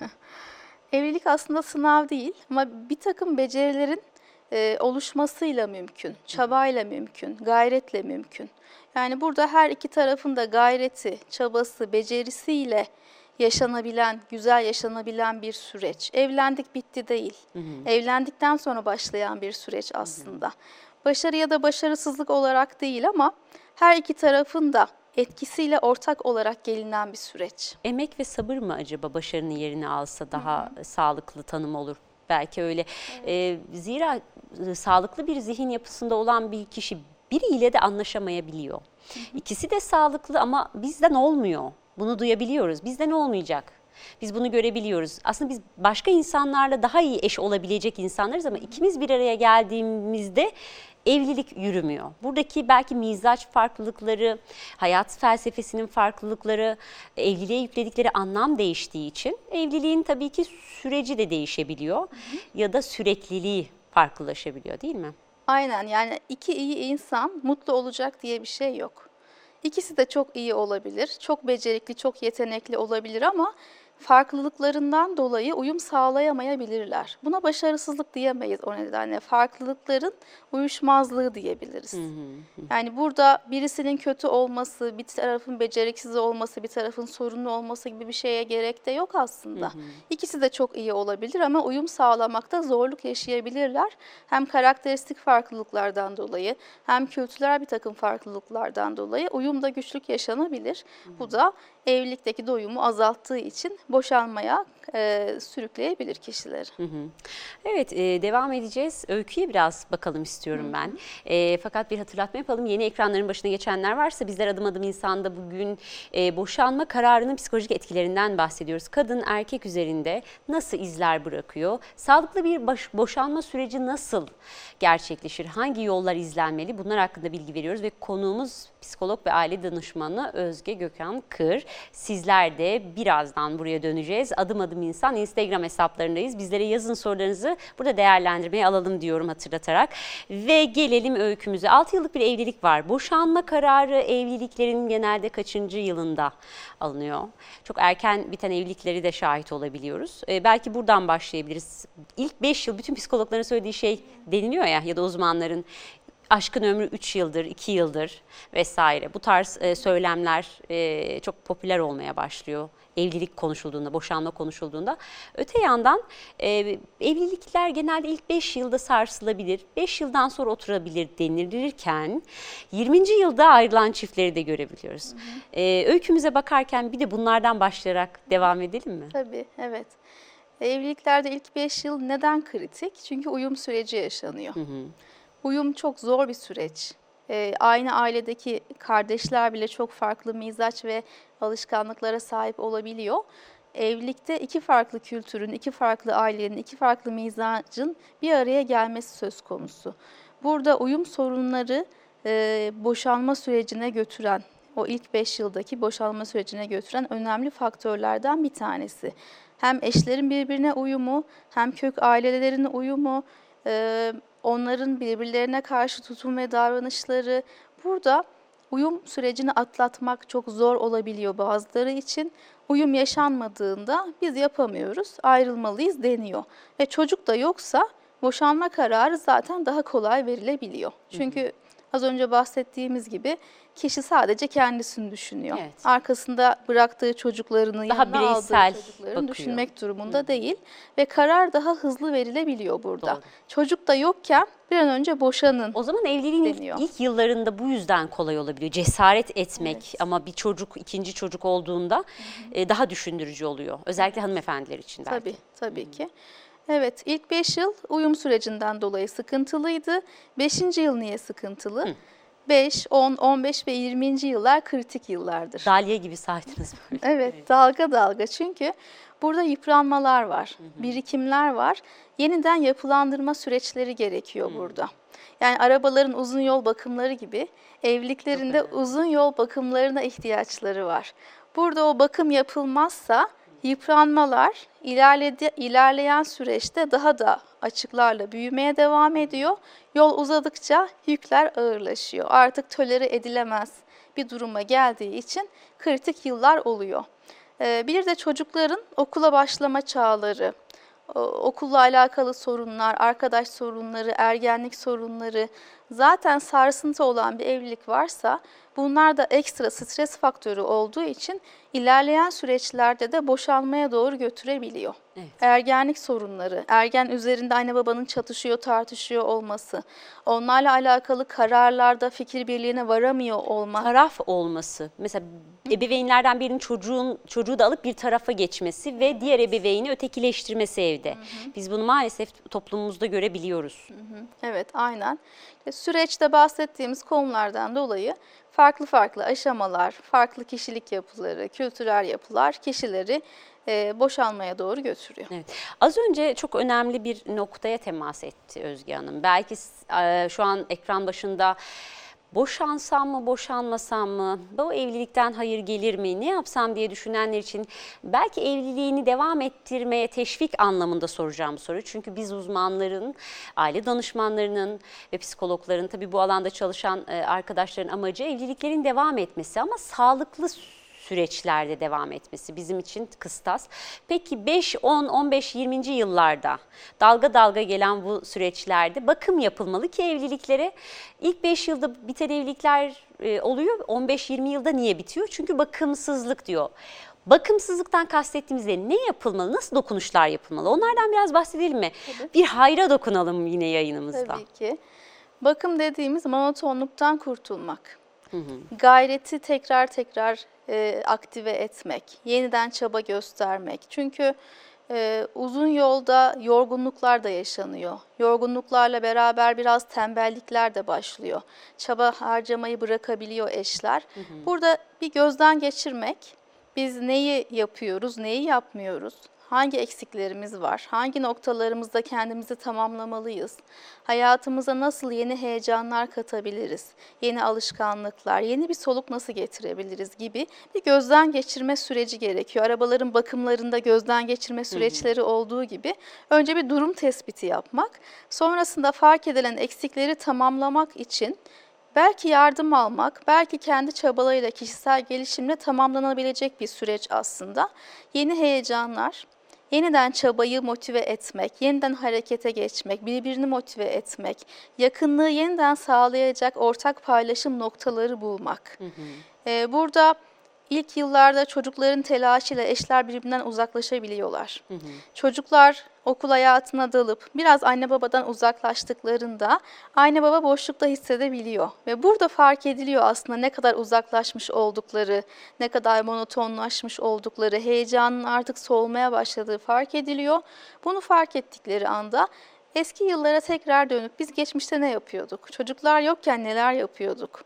Evlilik aslında sınav değil ama bir takım becerilerin e, oluşmasıyla mümkün, çabayla mümkün, gayretle mümkün. Yani burada her iki tarafın da gayreti, çabası, becerisiyle yaşanabilen, güzel yaşanabilen bir süreç. Evlendik bitti değil. Evlendikten sonra başlayan bir süreç aslında. Başarı ya da başarısızlık olarak değil ama her iki tarafın da etkisiyle ortak olarak gelinen bir süreç. Emek ve sabır mı acaba başarının yerini alsa daha sağlıklı tanım olur? Belki öyle. E, zira e, sağlıklı bir zihin yapısında olan bir kişi biriyle de anlaşamayabiliyor. İkisi de sağlıklı ama bizden olmuyor. Bunu duyabiliyoruz. Bizden olmayacak. Biz bunu görebiliyoruz. Aslında biz başka insanlarla daha iyi eş olabilecek insanlarız ama ikimiz bir araya geldiğimizde evlilik yürümüyor. Buradaki belki mizaç farklılıkları, hayat felsefesinin farklılıkları, evliliğe yükledikleri anlam değiştiği için evliliğin tabii ki süreci de değişebiliyor ya da sürekliliği farklılaşabiliyor değil mi? Aynen yani iki iyi insan mutlu olacak diye bir şey yok. İkisi de çok iyi olabilir, çok becerikli, çok yetenekli olabilir ama farklılıklarından dolayı uyum sağlayamayabilirler. Buna başarısızlık diyemeyiz o nedenle. Farklılıkların uyuşmazlığı diyebiliriz. Yani burada birisinin kötü olması, bir tarafın beceriksiz olması, bir tarafın sorunlu olması gibi bir şeye gerek de yok aslında. İkisi de çok iyi olabilir ama uyum sağlamakta zorluk yaşayabilirler. Hem karakteristik farklılıklardan dolayı hem kültürel bir takım farklılıklardan dolayı uyumda güçlük yaşanabilir. Bu da evlilikteki doyumu azalttığı için boşanmaya e, sürükleyebilir kişileri. Hı hı. Evet, e, devam edeceğiz. Öyküye biraz bakalım istiyorum ben. E, fakat bir hatırlatma yapalım. Yeni ekranların başına geçenler varsa bizler adım adım insanda bugün e, boşanma kararının psikolojik etkilerinden bahsediyoruz. Kadın erkek üzerinde nasıl izler bırakıyor? Sağlıklı bir baş- boşanma süreci nasıl gerçekleşir? Hangi yollar izlenmeli? Bunlar hakkında bilgi veriyoruz ve konuğumuz psikolog ve aile danışmanı Özge Gökhan Kır. Sizler de birazdan buraya döneceğiz. Adım adım insan Instagram hesaplarındayız. Bizlere yazın sorularınızı burada değerlendirmeye alalım diyorum hatırlatarak. Ve gelelim öykümüze. 6 yıllık bir evlilik var. Boşanma kararı evliliklerin genelde kaçıncı yılında alınıyor? Çok erken biten evlilikleri de şahit olabiliyoruz. Ee, belki buradan başlayabiliriz. İlk 5 yıl bütün psikologların söylediği şey deniliyor ya ya da uzmanların aşkın ömrü 3 yıldır, 2 yıldır vesaire. Bu tarz e, söylemler e, çok popüler olmaya başlıyor. Evlilik konuşulduğunda, boşanma konuşulduğunda. Öte yandan e, evlilikler genelde ilk 5 yılda sarsılabilir, 5 yıldan sonra oturabilir denilirken 20. yılda ayrılan çiftleri de görebiliyoruz. E, öykümüze bakarken bir de bunlardan başlayarak devam edelim mi? Tabii, evet. Evliliklerde ilk 5 yıl neden kritik? Çünkü uyum süreci yaşanıyor. Uyum çok zor bir süreç. Ee, aynı ailedeki kardeşler bile çok farklı mizaç ve alışkanlıklara sahip olabiliyor. Evlilikte iki farklı kültürün, iki farklı ailenin, iki farklı mizacın bir araya gelmesi söz konusu. Burada uyum sorunları e, boşanma sürecine götüren, o ilk 5 yıldaki boşanma sürecine götüren önemli faktörlerden bir tanesi. Hem eşlerin birbirine uyumu, hem kök ailelerin uyumu, e, onların birbirlerine karşı tutum ve davranışları. Burada uyum sürecini atlatmak çok zor olabiliyor bazıları için. Uyum yaşanmadığında biz yapamıyoruz, ayrılmalıyız deniyor. Ve çocuk da yoksa boşanma kararı zaten daha kolay verilebiliyor. Çünkü az önce bahsettiğimiz gibi kişi sadece kendisini düşünüyor. Evet. Arkasında bıraktığı çocuklarını, Daha yanına aldığı bireysel çocuklarını bakıyor. düşünmek durumunda değil ve karar daha hızlı verilebiliyor burada. Doğru. Çocuk da yokken bir an önce boşanın. O zaman evliliğin ilk, deniyor. ilk yıllarında bu yüzden kolay olabiliyor. Cesaret etmek ama bir çocuk, ikinci çocuk olduğunda e, daha düşündürücü oluyor. Özellikle hanımefendiler için belki. Tabii, tabii ki. Evet, ilk 5 yıl uyum sürecinden dolayı sıkıntılıydı. 5. yıl niye sıkıntılı? 5, 10, 15 ve 20. yıllar kritik yıllardır. Dalya gibi saydınız böyle. [LAUGHS] Evet, dalga dalga çünkü burada yıpranmalar var, birikimler var. Yeniden yapılandırma süreçleri gerekiyor burada. Yani arabaların uzun yol bakımları gibi evliliklerinde uzun yol bakımlarına ihtiyaçları var. Burada o bakım yapılmazsa yıpranmalar ilerledi, ilerleyen süreçte daha da açıklarla büyümeye devam ediyor. Yol uzadıkça yükler ağırlaşıyor. Artık tolere edilemez bir duruma geldiği için kritik yıllar oluyor. Ee, Bir de çocukların okula başlama çağları, okulla alakalı sorunlar, arkadaş sorunları, ergenlik sorunları, zaten sarsıntı olan bir evlilik varsa bunlar da ekstra stres faktörü olduğu için ilerleyen süreçlerde de boşanmaya doğru götürebiliyor. Evet. Ergenlik sorunları, ergen üzerinde anne babanın çatışıyor, tartışıyor olması, onlarla alakalı kararlarda fikir birliğine varamıyor olma. Taraf olması. Mesela ebeveynlerden birinin çocuğun çocuğu da alıp bir tarafa geçmesi ve diğer ebeveyni ötekileştirmesi evde. Biz bunu maalesef toplumumuzda görebiliyoruz. Evet, aynen. İşte Süreçte bahsettiğimiz konulardan dolayı farklı farklı aşamalar, farklı kişilik yapıları, kültürel yapılar kişileri e, boşalmaya doğru götürüyor. Evet. Az önce çok önemli bir noktaya temas etti Özge Hanım. Belki e, şu an ekran başında boşansam mı, boşanmasam mı, bu evlilikten hayır gelir mi, ne yapsam diye düşünenler için belki evliliğini devam ettirmeye teşvik anlamında soracağım bu soruyu. Çünkü biz uzmanların, aile danışmanlarının ve psikologların tabii bu alanda çalışan e, arkadaşların amacı evliliklerin devam etmesi. Ama sağlıklı süreçlerde devam etmesi bizim için kıstas. Peki 5, 10, 15, 20. yıllarda dalga dalga gelen bu süreçlerde bakım yapılmalı ki evliliklere ilk 5 yılda biten evlilikler e, oluyor. 15-20 yılda niye bitiyor? Çünkü bakımsızlık diyor. Bakımsızlıktan kastettiğimizde ne yapılmalı, nasıl dokunuşlar yapılmalı? Onlardan biraz bahsedelim mi? Bir hayra dokunalım yine yayınımızda. Tabii ki. Bakım dediğimiz monotonluktan kurtulmak. Gayreti tekrar tekrar e, aktive etmek, yeniden çaba göstermek. Çünkü e, uzun yolda yorgunluklar da yaşanıyor. Yorgunluklarla beraber biraz tembellikler de başlıyor. Çaba harcamayı bırakabiliyor eşler. Burada bir gözden geçirmek, biz neyi yapıyoruz, neyi yapmıyoruz? Hangi eksiklerimiz var? Hangi noktalarımızda kendimizi tamamlamalıyız? Hayatımıza nasıl yeni heyecanlar katabiliriz? Yeni alışkanlıklar, yeni bir soluk nasıl getirebiliriz gibi bir gözden geçirme süreci gerekiyor. Arabaların bakımlarında gözden geçirme süreçleri olduğu gibi önce bir durum tespiti yapmak, sonrasında fark edilen eksikleri tamamlamak için Belki yardım almak, belki kendi çabalarıyla kişisel gelişimle tamamlanabilecek bir süreç aslında. Yeni heyecanlar, yeniden çabayı motive etmek, yeniden harekete geçmek, birbirini motive etmek, yakınlığı yeniden sağlayacak ortak paylaşım noktaları bulmak. Ee, burada ilk yıllarda çocukların telaşıyla eşler birbirinden uzaklaşabiliyorlar. Çocuklar okul hayatına dalıp biraz anne babadan uzaklaştıklarında anne baba boşlukta hissedebiliyor. Ve burada fark ediliyor aslında ne kadar uzaklaşmış oldukları, ne kadar monotonlaşmış oldukları, heyecanın artık soğumaya başladığı fark ediliyor. Bunu fark ettikleri anda eski yıllara tekrar dönüp biz geçmişte ne yapıyorduk? Çocuklar yokken neler yapıyorduk?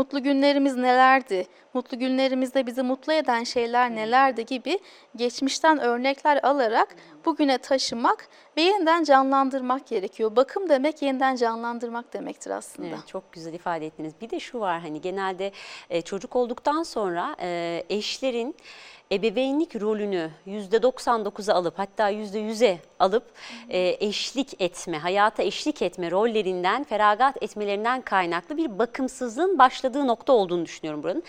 Mutlu günlerimiz nelerdi? Mutlu günlerimizde bizi mutlu eden şeyler nelerdi gibi geçmişten örnekler alarak bugüne taşımak ve yeniden canlandırmak gerekiyor. Bakım demek yeniden canlandırmak demektir aslında. Evet, çok güzel ifade ettiniz. Bir de şu var hani genelde e, çocuk olduktan sonra e, eşlerin ebeveynlik rolünü %99'a alıp hatta %100'e alıp e, eşlik etme, hayata eşlik etme rollerinden feragat etmelerinden kaynaklı bir bakımsızlığın başladığı nokta olduğunu düşünüyorum buranın.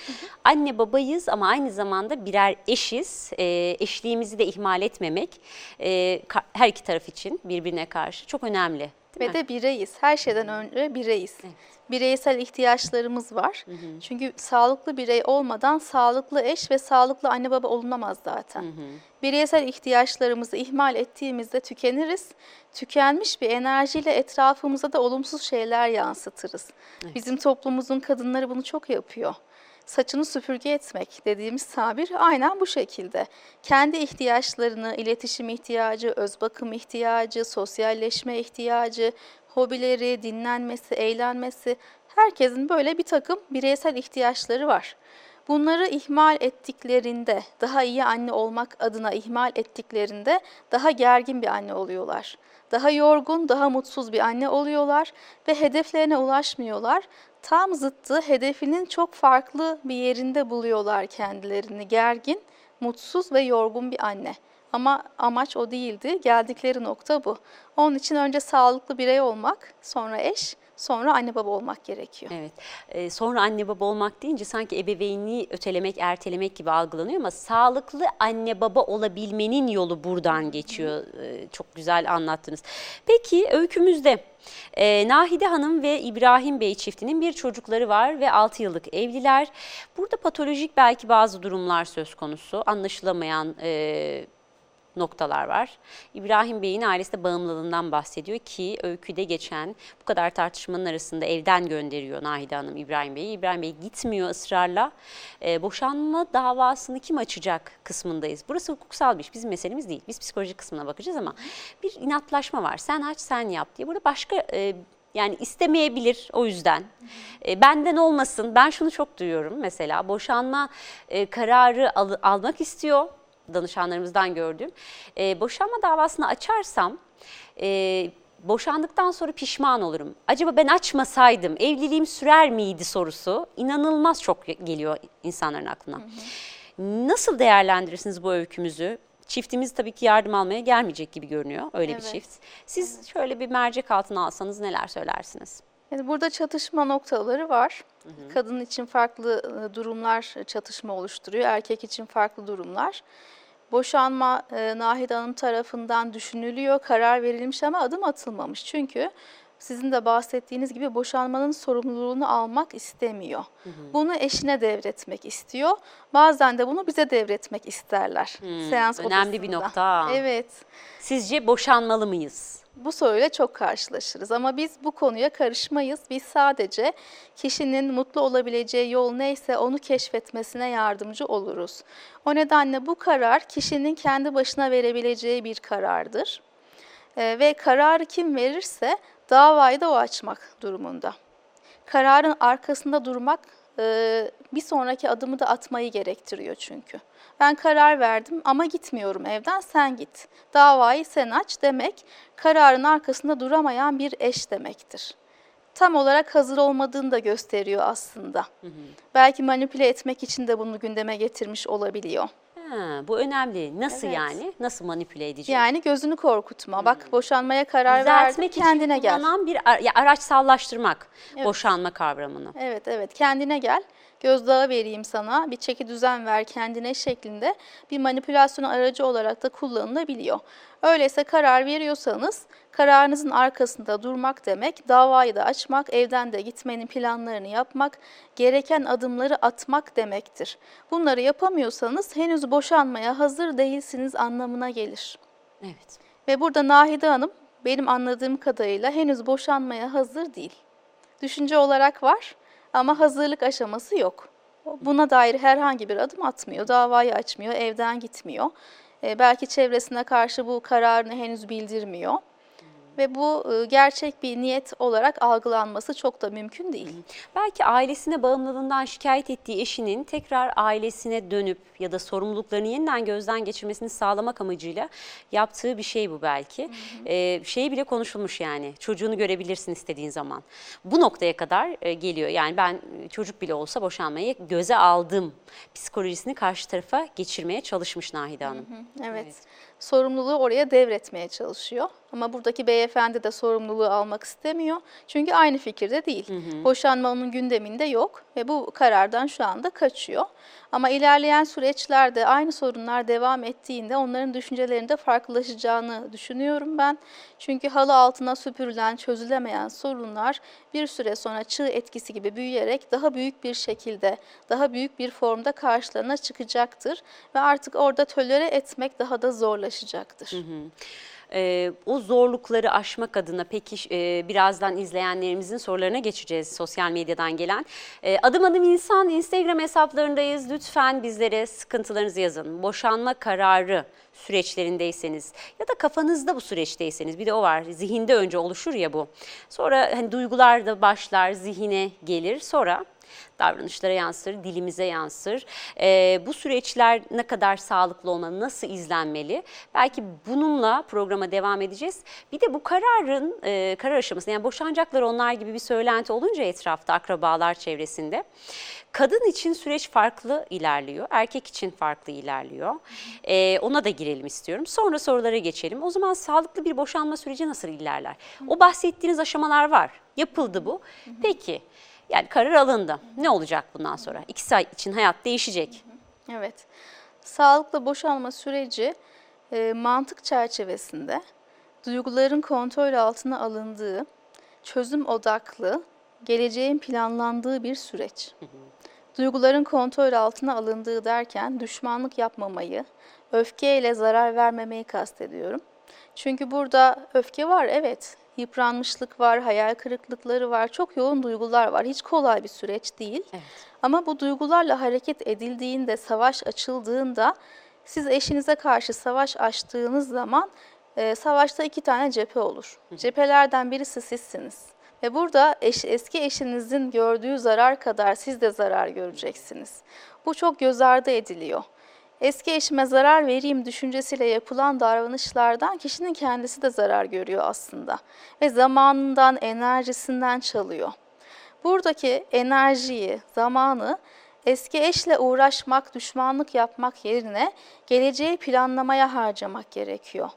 Anne babayız ama aynı zamanda birer eşiz. E, eşliğimizi de ihmal etmemek e, her iki taraf için birbirine karşı çok önemli Değil Ve mi? de bireyiz. Her şeyden önce bireyiz. Bireysel ihtiyaçlarımız var. Çünkü sağlıklı birey olmadan sağlıklı eş ve sağlıklı anne baba olunamaz zaten. Bireysel ihtiyaçlarımızı ihmal ettiğimizde tükeniriz. Tükenmiş bir enerjiyle etrafımıza da olumsuz şeyler yansıtırız. Bizim toplumumuzun kadınları bunu çok yapıyor. Saçını süpürge etmek dediğimiz tabir aynen bu şekilde. Kendi ihtiyaçlarını, iletişim ihtiyacı, öz bakım ihtiyacı, sosyalleşme ihtiyacı, hobileri, dinlenmesi, eğlenmesi, herkesin böyle bir takım bireysel ihtiyaçları var. Bunları ihmal ettiklerinde, daha iyi anne olmak adına ihmal ettiklerinde daha gergin bir anne oluyorlar. Daha yorgun, daha mutsuz bir anne oluyorlar ve hedeflerine ulaşmıyorlar. Tam zıttı hedefinin çok farklı bir yerinde buluyorlar kendilerini. Gergin, mutsuz ve yorgun bir anne. Ama amaç o değildi. Geldikleri nokta bu. Onun için önce sağlıklı birey olmak, sonra eş, sonra anne baba olmak gerekiyor. Evet. Ee, sonra anne baba olmak deyince sanki ebeveynliği ötelemek, ertelemek gibi algılanıyor ama sağlıklı anne baba olabilmenin yolu buradan geçiyor. Ee, çok güzel anlattınız. Peki öykümüzde e, Nahide Hanım ve İbrahim Bey çiftinin bir çocukları var ve 6 yıllık evliler. Burada patolojik belki bazı durumlar söz konusu. Anlaşılamayan e, noktalar var. İbrahim Bey'in ailesinde bağımlılığından bahsediyor ki öyküde geçen bu kadar tartışmanın arasında evden gönderiyor Nahide Hanım İbrahim Bey'i. İbrahim Bey gitmiyor ısrarla. Ee, boşanma davasını kim açacak kısmındayız. Burası hukuksal bir iş. Bizim meselemiz değil. Biz psikolojik kısmına bakacağız ama bir inatlaşma var. Sen aç sen yap diye. Burada başka e, yani istemeyebilir o yüzden. E, benden olmasın. Ben şunu çok duyuyorum mesela. Boşanma e, kararı al- almak istiyor danışanlarımızdan gördüğüm. E, boşanma davasını açarsam e, boşandıktan sonra pişman olurum. Acaba ben açmasaydım evliliğim sürer miydi sorusu inanılmaz çok geliyor insanların aklına. Nasıl değerlendirirsiniz bu öykümüzü? Çiftimiz tabii ki yardım almaya gelmeyecek gibi görünüyor öyle bir Evet. çift. Siz şöyle bir mercek altına alsanız neler söylersiniz? Yani burada çatışma noktaları var. Kadın için farklı durumlar çatışma oluşturuyor, erkek için farklı durumlar. Boşanma e, Nahide Hanım tarafından düşünülüyor, karar verilmiş ama adım atılmamış. Çünkü sizin de bahsettiğiniz gibi boşanmanın sorumluluğunu almak istemiyor. Bunu eşine devretmek istiyor. Bazen de bunu bize devretmek isterler. Seans önemli bir odasında. nokta. Evet. Sizce boşanmalı mıyız? Bu soruyla çok karşılaşırız ama biz bu konuya karışmayız. Biz sadece kişinin mutlu olabileceği yol neyse onu keşfetmesine yardımcı oluruz. O nedenle bu karar kişinin kendi başına verebileceği bir karardır. Ee, ve kararı kim verirse davayı da o açmak durumunda. Kararın arkasında durmak e, bir sonraki adımı da atmayı gerektiriyor çünkü. Ben karar verdim ama gitmiyorum evden sen git. Davayı sen aç demek kararın arkasında duramayan bir eş demektir. Tam olarak hazır olmadığını da gösteriyor aslında. Belki manipüle etmek için de bunu gündeme getirmiş olabiliyor. Ha, bu önemli. Nasıl Evet. yani? Nasıl manipüle edecek? Yani gözünü korkutma. Bak boşanmaya karar Düzeltmek kendine için gel. kullanılan bir ara- ya araçsallaştırmak boşanma kavramını. Evet evet kendine gel. Gözdağı vereyim sana, bir çeki düzen ver kendine şeklinde bir manipülasyon aracı olarak da kullanılabiliyor. Öyleyse karar veriyorsanız kararınızın arkasında durmak demek, davayı da açmak, evden de gitmenin planlarını yapmak, gereken adımları atmak demektir. Bunları yapamıyorsanız henüz boşanmaya hazır değilsiniz anlamına gelir. Evet. Ve burada Nahide Hanım benim anladığım kadarıyla henüz boşanmaya hazır değil. Düşünce olarak var ama hazırlık aşaması yok. Buna dair herhangi bir adım atmıyor, davayı açmıyor, evden gitmiyor. Ee, belki çevresine karşı bu kararını henüz bildirmiyor. Ve bu e, gerçek bir niyet olarak algılanması çok da mümkün değil. Belki ailesine bağımlılığından şikayet ettiği eşinin tekrar ailesine dönüp ya da sorumluluklarını yeniden gözden geçirmesini sağlamak amacıyla yaptığı bir şey bu belki. Ee, şey bile konuşulmuş yani çocuğunu görebilirsin istediğin zaman. Bu noktaya kadar e, geliyor. Yani ben e, çocuk bile olsa boşanmayı göze aldım psikolojisini karşı tarafa geçirmeye çalışmış Nahide Hanım. Evet. Sorumluluğu oraya devretmeye çalışıyor. Ama buradaki beyefendi de sorumluluğu almak istemiyor. Çünkü aynı fikirde değil. Boşanma onun gündeminde yok ve bu karardan şu anda kaçıyor. Ama ilerleyen süreçlerde aynı sorunlar devam ettiğinde onların düşüncelerinde farklılaşacağını düşünüyorum ben. Çünkü halı altına süpürülen, çözülemeyen sorunlar bir süre sonra çığ etkisi gibi büyüyerek daha büyük bir şekilde, daha büyük bir formda karşılarına çıkacaktır. Ve artık orada tolere etmek daha da zorlaşacaktır. Ee, o zorlukları aşmak adına peki e, birazdan izleyenlerimizin sorularına geçeceğiz sosyal medyadan gelen. E, adım adım insan Instagram hesaplarındayız. Lütfen bizlere sıkıntılarınızı yazın. Boşanma kararı süreçlerindeyseniz ya da kafanızda bu süreçteyseniz bir de o var. Zihinde önce oluşur ya bu. Sonra hani duygular da başlar, zihine gelir. Sonra davranışlara yansır, dilimize yansır. Ee, bu süreçler ne kadar sağlıklı olmalı, nasıl izlenmeli? Belki bununla programa devam edeceğiz. Bir de bu kararın, e, karar aşaması yani boşanacaklar onlar gibi bir söylenti olunca etrafta, akrabalar çevresinde. Kadın için süreç farklı ilerliyor, erkek için farklı ilerliyor. Ee, ona da girelim istiyorum. Sonra sorulara geçelim. O zaman sağlıklı bir boşanma süreci nasıl ilerler? O bahsettiğiniz aşamalar var. Yapıldı bu. Peki, yani karar alındı. Ne olacak bundan sonra? İkisi ay için hayat değişecek. Evet. Sağlıklı boşalma süreci e, mantık çerçevesinde duyguların kontrol altına alındığı, çözüm odaklı, geleceğin planlandığı bir süreç. Duyguların kontrol altına alındığı derken düşmanlık yapmamayı, öfkeyle zarar vermemeyi kastediyorum. Çünkü burada öfke var evet, yıpranmışlık var, hayal kırıklıkları var, çok yoğun duygular var. Hiç kolay bir süreç değil. Evet. Ama bu duygularla hareket edildiğinde, savaş açıldığında, siz eşinize karşı savaş açtığınız zaman e, savaşta iki tane cephe olur. Cephelerden birisi sizsiniz. Ve burada eş, eski eşinizin gördüğü zarar kadar siz de zarar göreceksiniz. Bu çok göz ardı ediliyor. Eski eşime zarar vereyim düşüncesiyle yapılan davranışlardan kişinin kendisi de zarar görüyor aslında. Ve zamanından, enerjisinden çalıyor. Buradaki enerjiyi, zamanı eski eşle uğraşmak, düşmanlık yapmak yerine geleceği planlamaya harcamak gerekiyor.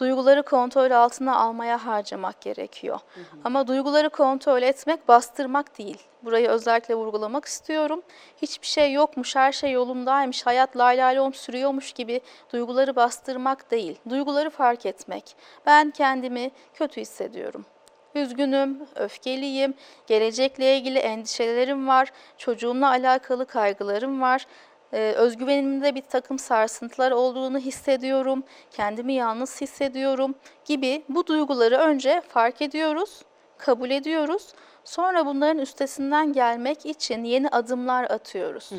Duyguları kontrol altına almaya harcamak gerekiyor. Ama duyguları kontrol etmek bastırmak değil. Burayı özellikle vurgulamak istiyorum. Hiçbir şey yokmuş, her şey yolundaymış, hayat lay lay lom sürüyormuş gibi duyguları bastırmak değil. Duyguları fark etmek. Ben kendimi kötü hissediyorum. Üzgünüm, öfkeliyim, gelecekle ilgili endişelerim var, çocuğumla alakalı kaygılarım var. Ee, özgüvenimde bir takım sarsıntılar olduğunu hissediyorum, kendimi yalnız hissediyorum gibi bu duyguları önce fark ediyoruz, kabul ediyoruz. Sonra bunların üstesinden gelmek için yeni adımlar atıyoruz.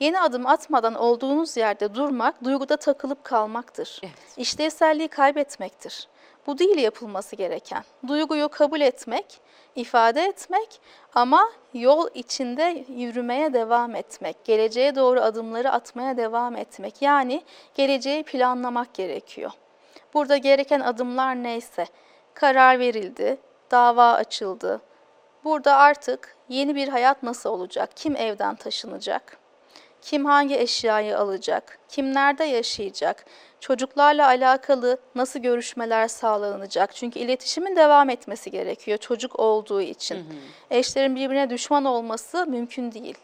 Yeni adım atmadan olduğunuz yerde durmak, duyguda takılıp kalmaktır. Evet. İşlevselliği kaybetmektir. Bu değil yapılması gereken. Duyguyu kabul etmek, ifade etmek ama yol içinde yürümeye devam etmek, geleceğe doğru adımları atmaya devam etmek. Yani geleceği planlamak gerekiyor. Burada gereken adımlar neyse, karar verildi, dava açıldı. Burada artık yeni bir hayat nasıl olacak? Kim evden taşınacak? Kim hangi eşyayı alacak? Kim nerede yaşayacak? Çocuklarla alakalı nasıl görüşmeler sağlanacak? Çünkü iletişimin devam etmesi gerekiyor çocuk olduğu için. Eşlerin birbirine düşman olması mümkün değil.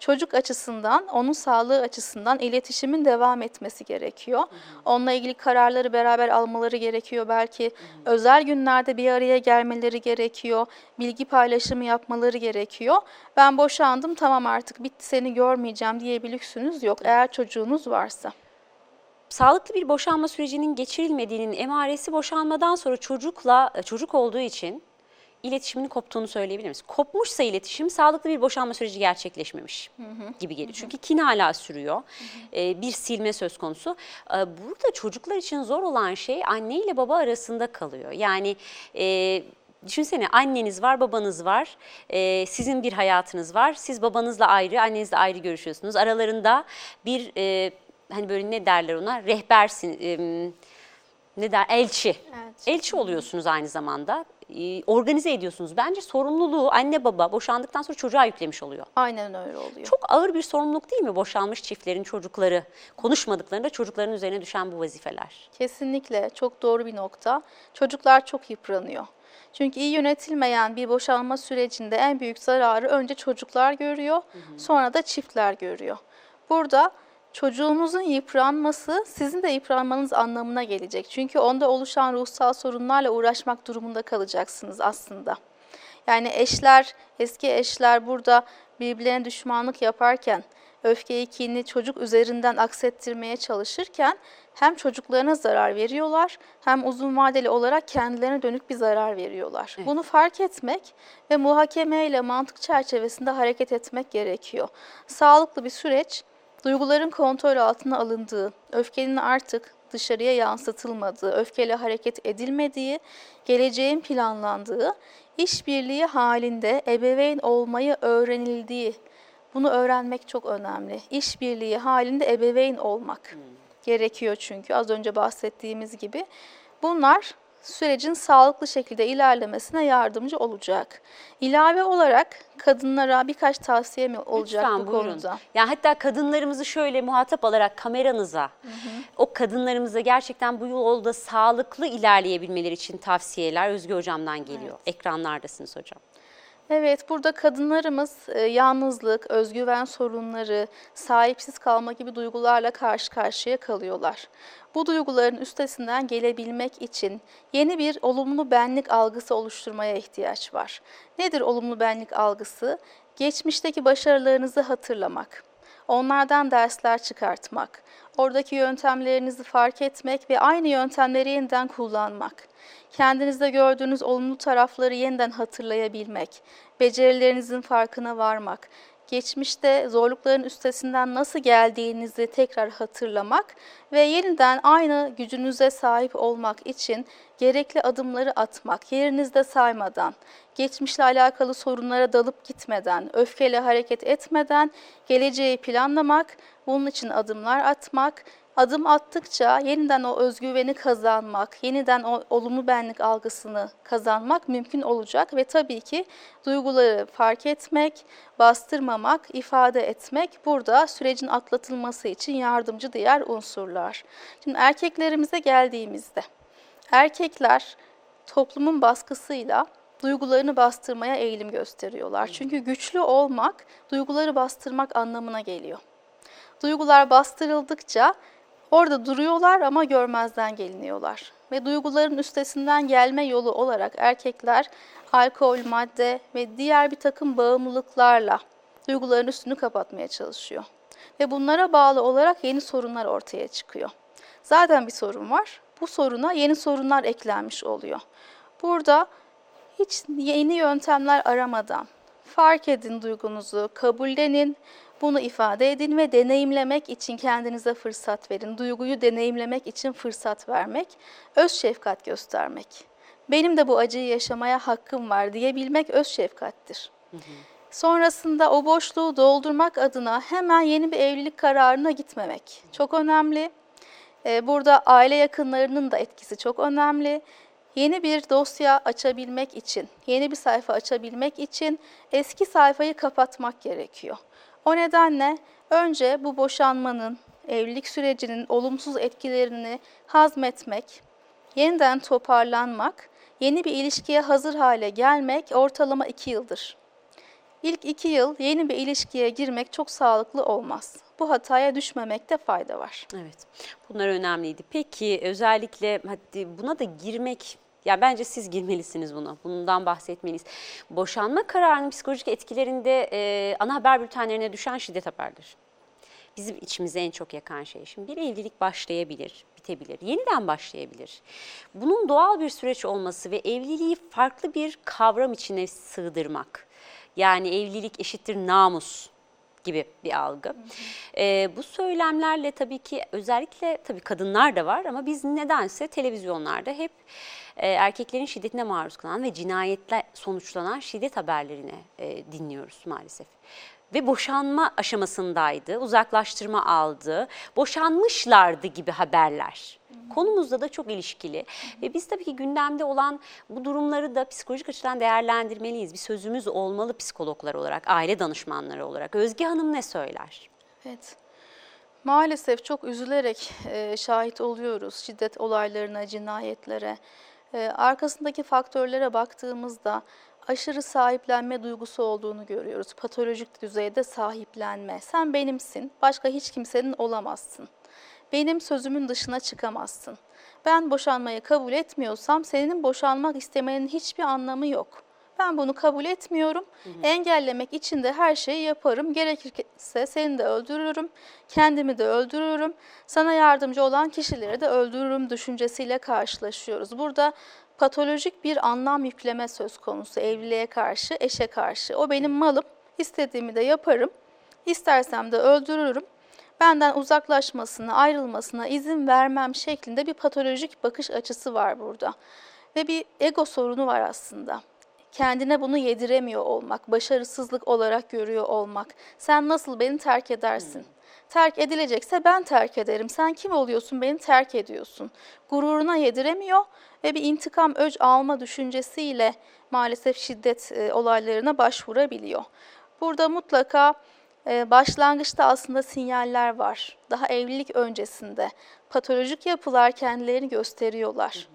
Çocuk açısından, onun sağlığı açısından iletişimin devam etmesi gerekiyor. Onunla ilgili kararları beraber almaları gerekiyor. Belki özel günlerde bir araya gelmeleri gerekiyor. Bilgi paylaşımı yapmaları gerekiyor. Ben boşandım, tamam artık bitti seni görmeyeceğim diye bir lüksünüz yok. Eğer çocuğunuz varsa. Sağlıklı bir boşanma sürecinin geçirilmediğinin emaresi boşanmadan sonra çocukla çocuk olduğu için iletişimin koptuğunu söyleyebilir miyiz? Kopmuşsa iletişim sağlıklı bir boşanma süreci gerçekleşmemiş gibi geliyor. Çünkü kin hala sürüyor. Ee, bir silme söz konusu. Ee, burada çocuklar için zor olan şey anne ile baba arasında kalıyor. Yani e, Düşünsene anneniz var, babanız var, Ee, sizin bir hayatınız var. Siz babanızla ayrı, annenizle ayrı görüşüyorsunuz. Aralarında bir e, hani böyle ne derler ona rehbersin, e, ne der elçi. Evet. Elçi oluyorsunuz aynı zamanda. E, organize ediyorsunuz. Bence sorumluluğu anne baba boşandıktan sonra çocuğa yüklemiş oluyor. Aynen öyle oluyor. Çok ağır bir sorumluluk değil mi boşanmış çiftlerin çocukları konuşmadıklarında çocukların üzerine düşen bu vazifeler? Kesinlikle çok doğru bir nokta. Çocuklar çok yıpranıyor. Çünkü iyi yönetilmeyen bir boşanma sürecinde en büyük zararı önce çocuklar görüyor, sonra da çiftler görüyor. Burada çocuğunuzun yıpranması sizin de yıpranmanız anlamına gelecek. Çünkü onda oluşan ruhsal sorunlarla uğraşmak durumunda kalacaksınız aslında. Yani eşler, eski eşler burada birbirlerine düşmanlık yaparken, öfkeyi, kinini çocuk üzerinden aksettirmeye çalışırken hem çocuklarına zarar veriyorlar hem uzun vadeli olarak kendilerine dönük bir zarar veriyorlar. Evet. Bunu fark etmek ve muhakemeyle mantık çerçevesinde hareket etmek gerekiyor. Sağlıklı bir süreç duyguların kontrol altına alındığı, öfkenin artık dışarıya yansıtılmadığı, öfkeyle hareket edilmediği, geleceğin planlandığı, işbirliği halinde ebeveyn olmayı öğrenildiği, bunu öğrenmek çok önemli. İşbirliği halinde ebeveyn olmak gerekiyor çünkü az önce bahsettiğimiz gibi. Bunlar sürecin sağlıklı şekilde ilerlemesine yardımcı olacak. İlave olarak kadınlara birkaç tavsiye mi olacak Lütfen bu buyurun. konuda? Yani hatta kadınlarımızı şöyle muhatap alarak kameranıza, o kadınlarımıza gerçekten bu yolda sağlıklı ilerleyebilmeleri için tavsiyeler Özgü Hocam'dan geliyor. Ekranlardasınız hocam. Evet, burada kadınlarımız e, yalnızlık, özgüven sorunları, sahipsiz kalma gibi duygularla karşı karşıya kalıyorlar. Bu duyguların üstesinden gelebilmek için yeni bir olumlu benlik algısı oluşturmaya ihtiyaç var. Nedir olumlu benlik algısı? Geçmişteki başarılarınızı hatırlamak, onlardan dersler çıkartmak, oradaki yöntemlerinizi fark etmek ve aynı yöntemleri yeniden kullanmak, kendinizde gördüğünüz olumlu tarafları yeniden hatırlayabilmek, becerilerinizin farkına varmak, geçmişte zorlukların üstesinden nasıl geldiğinizi tekrar hatırlamak ve yeniden aynı gücünüze sahip olmak için gerekli adımları atmak, yerinizde saymadan, geçmişle alakalı sorunlara dalıp gitmeden, öfkeyle hareket etmeden geleceği planlamak, bunun için adımlar atmak, adım attıkça yeniden o özgüveni kazanmak, yeniden o olumlu benlik algısını kazanmak mümkün olacak ve tabii ki duyguları fark etmek, bastırmamak, ifade etmek burada sürecin atlatılması için yardımcı diğer unsurlar. Şimdi erkeklerimize geldiğimizde erkekler toplumun baskısıyla duygularını bastırmaya eğilim gösteriyorlar. Çünkü güçlü olmak duyguları bastırmak anlamına geliyor. Duygular bastırıldıkça orada duruyorlar ama görmezden geliniyorlar. Ve duyguların üstesinden gelme yolu olarak erkekler alkol, madde ve diğer bir takım bağımlılıklarla duyguların üstünü kapatmaya çalışıyor. Ve bunlara bağlı olarak yeni sorunlar ortaya çıkıyor. Zaten bir sorun var. Bu soruna yeni sorunlar eklenmiş oluyor. Burada hiç yeni yöntemler aramadan fark edin duygunuzu, kabullenin, bunu ifade edin ve deneyimlemek için kendinize fırsat verin. Duyguyu deneyimlemek için fırsat vermek, öz şefkat göstermek. Benim de bu acıyı yaşamaya hakkım var diyebilmek öz şefkattir. Sonrasında o boşluğu doldurmak adına hemen yeni bir evlilik kararına gitmemek. Çok önemli. Ee, Burada aile yakınlarının da etkisi çok önemli. Yeni bir dosya açabilmek için, yeni bir sayfa açabilmek için eski sayfayı kapatmak gerekiyor. O nedenle önce bu boşanmanın, evlilik sürecinin olumsuz etkilerini hazmetmek, yeniden toparlanmak, yeni bir ilişkiye hazır hale gelmek ortalama iki yıldır. İlk iki yıl yeni bir ilişkiye girmek çok sağlıklı olmaz. Bu hataya düşmemekte fayda var. Evet, bunlar önemliydi. Peki özellikle buna da girmek, ya bence siz girmelisiniz buna, bundan bahsetmeliyiz. Boşanma kararının psikolojik etkilerinde e, ana haber bültenlerine düşen şiddet haberdir. Bizim içimize en çok yakan şey. Şimdi bir evlilik başlayabilir, bitebilir, yeniden başlayabilir. Bunun doğal bir süreç olması ve evliliği farklı bir kavram içine sığdırmak. Yani evlilik eşittir namus gibi bir algı. Ee, bu söylemlerle tabii ki özellikle tabii kadınlar da var ama biz nedense televizyonlarda hep e, erkeklerin şiddetine maruz kalan ve cinayetle sonuçlanan şiddet haberlerini e, dinliyoruz maalesef. Ve boşanma aşamasındaydı, uzaklaştırma aldı, boşanmışlardı gibi haberler. Konumuzda da çok ilişkili. Ve biz tabii ki gündemde olan bu durumları da psikolojik açıdan değerlendirmeliyiz. Bir sözümüz olmalı psikologlar olarak, aile danışmanları olarak. Özge Hanım ne söyler? Evet. Maalesef çok üzülerek e, şahit oluyoruz şiddet olaylarına, cinayetlere. E, arkasındaki faktörlere baktığımızda aşırı sahiplenme duygusu olduğunu görüyoruz. Patolojik düzeyde sahiplenme. Sen benimsin, başka hiç kimsenin olamazsın. Benim sözümün dışına çıkamazsın. Ben boşanmayı kabul etmiyorsam senin boşanmak istemenin hiçbir anlamı yok. Ben bunu kabul etmiyorum. Engellemek için de her şeyi yaparım. Gerekirse seni de öldürürüm, kendimi de öldürürüm. Sana yardımcı olan kişileri de öldürürüm düşüncesiyle karşılaşıyoruz. Burada patolojik bir anlam yükleme söz konusu evliliğe karşı, eşe karşı. O benim malım, istediğimi de yaparım. İstersem de öldürürüm. Benden uzaklaşmasına, ayrılmasına izin vermem şeklinde bir patolojik bakış açısı var burada. Ve bir ego sorunu var aslında kendine bunu yediremiyor olmak, başarısızlık olarak görüyor olmak. Sen nasıl beni terk edersin? Terk edilecekse ben terk ederim. Sen kim oluyorsun beni terk ediyorsun. Gururuna yediremiyor ve bir intikam öc alma düşüncesiyle maalesef şiddet e, olaylarına başvurabiliyor. Burada mutlaka başlangıçta aslında sinyaller var. Daha evlilik öncesinde patolojik yapılar kendilerini gösteriyorlar.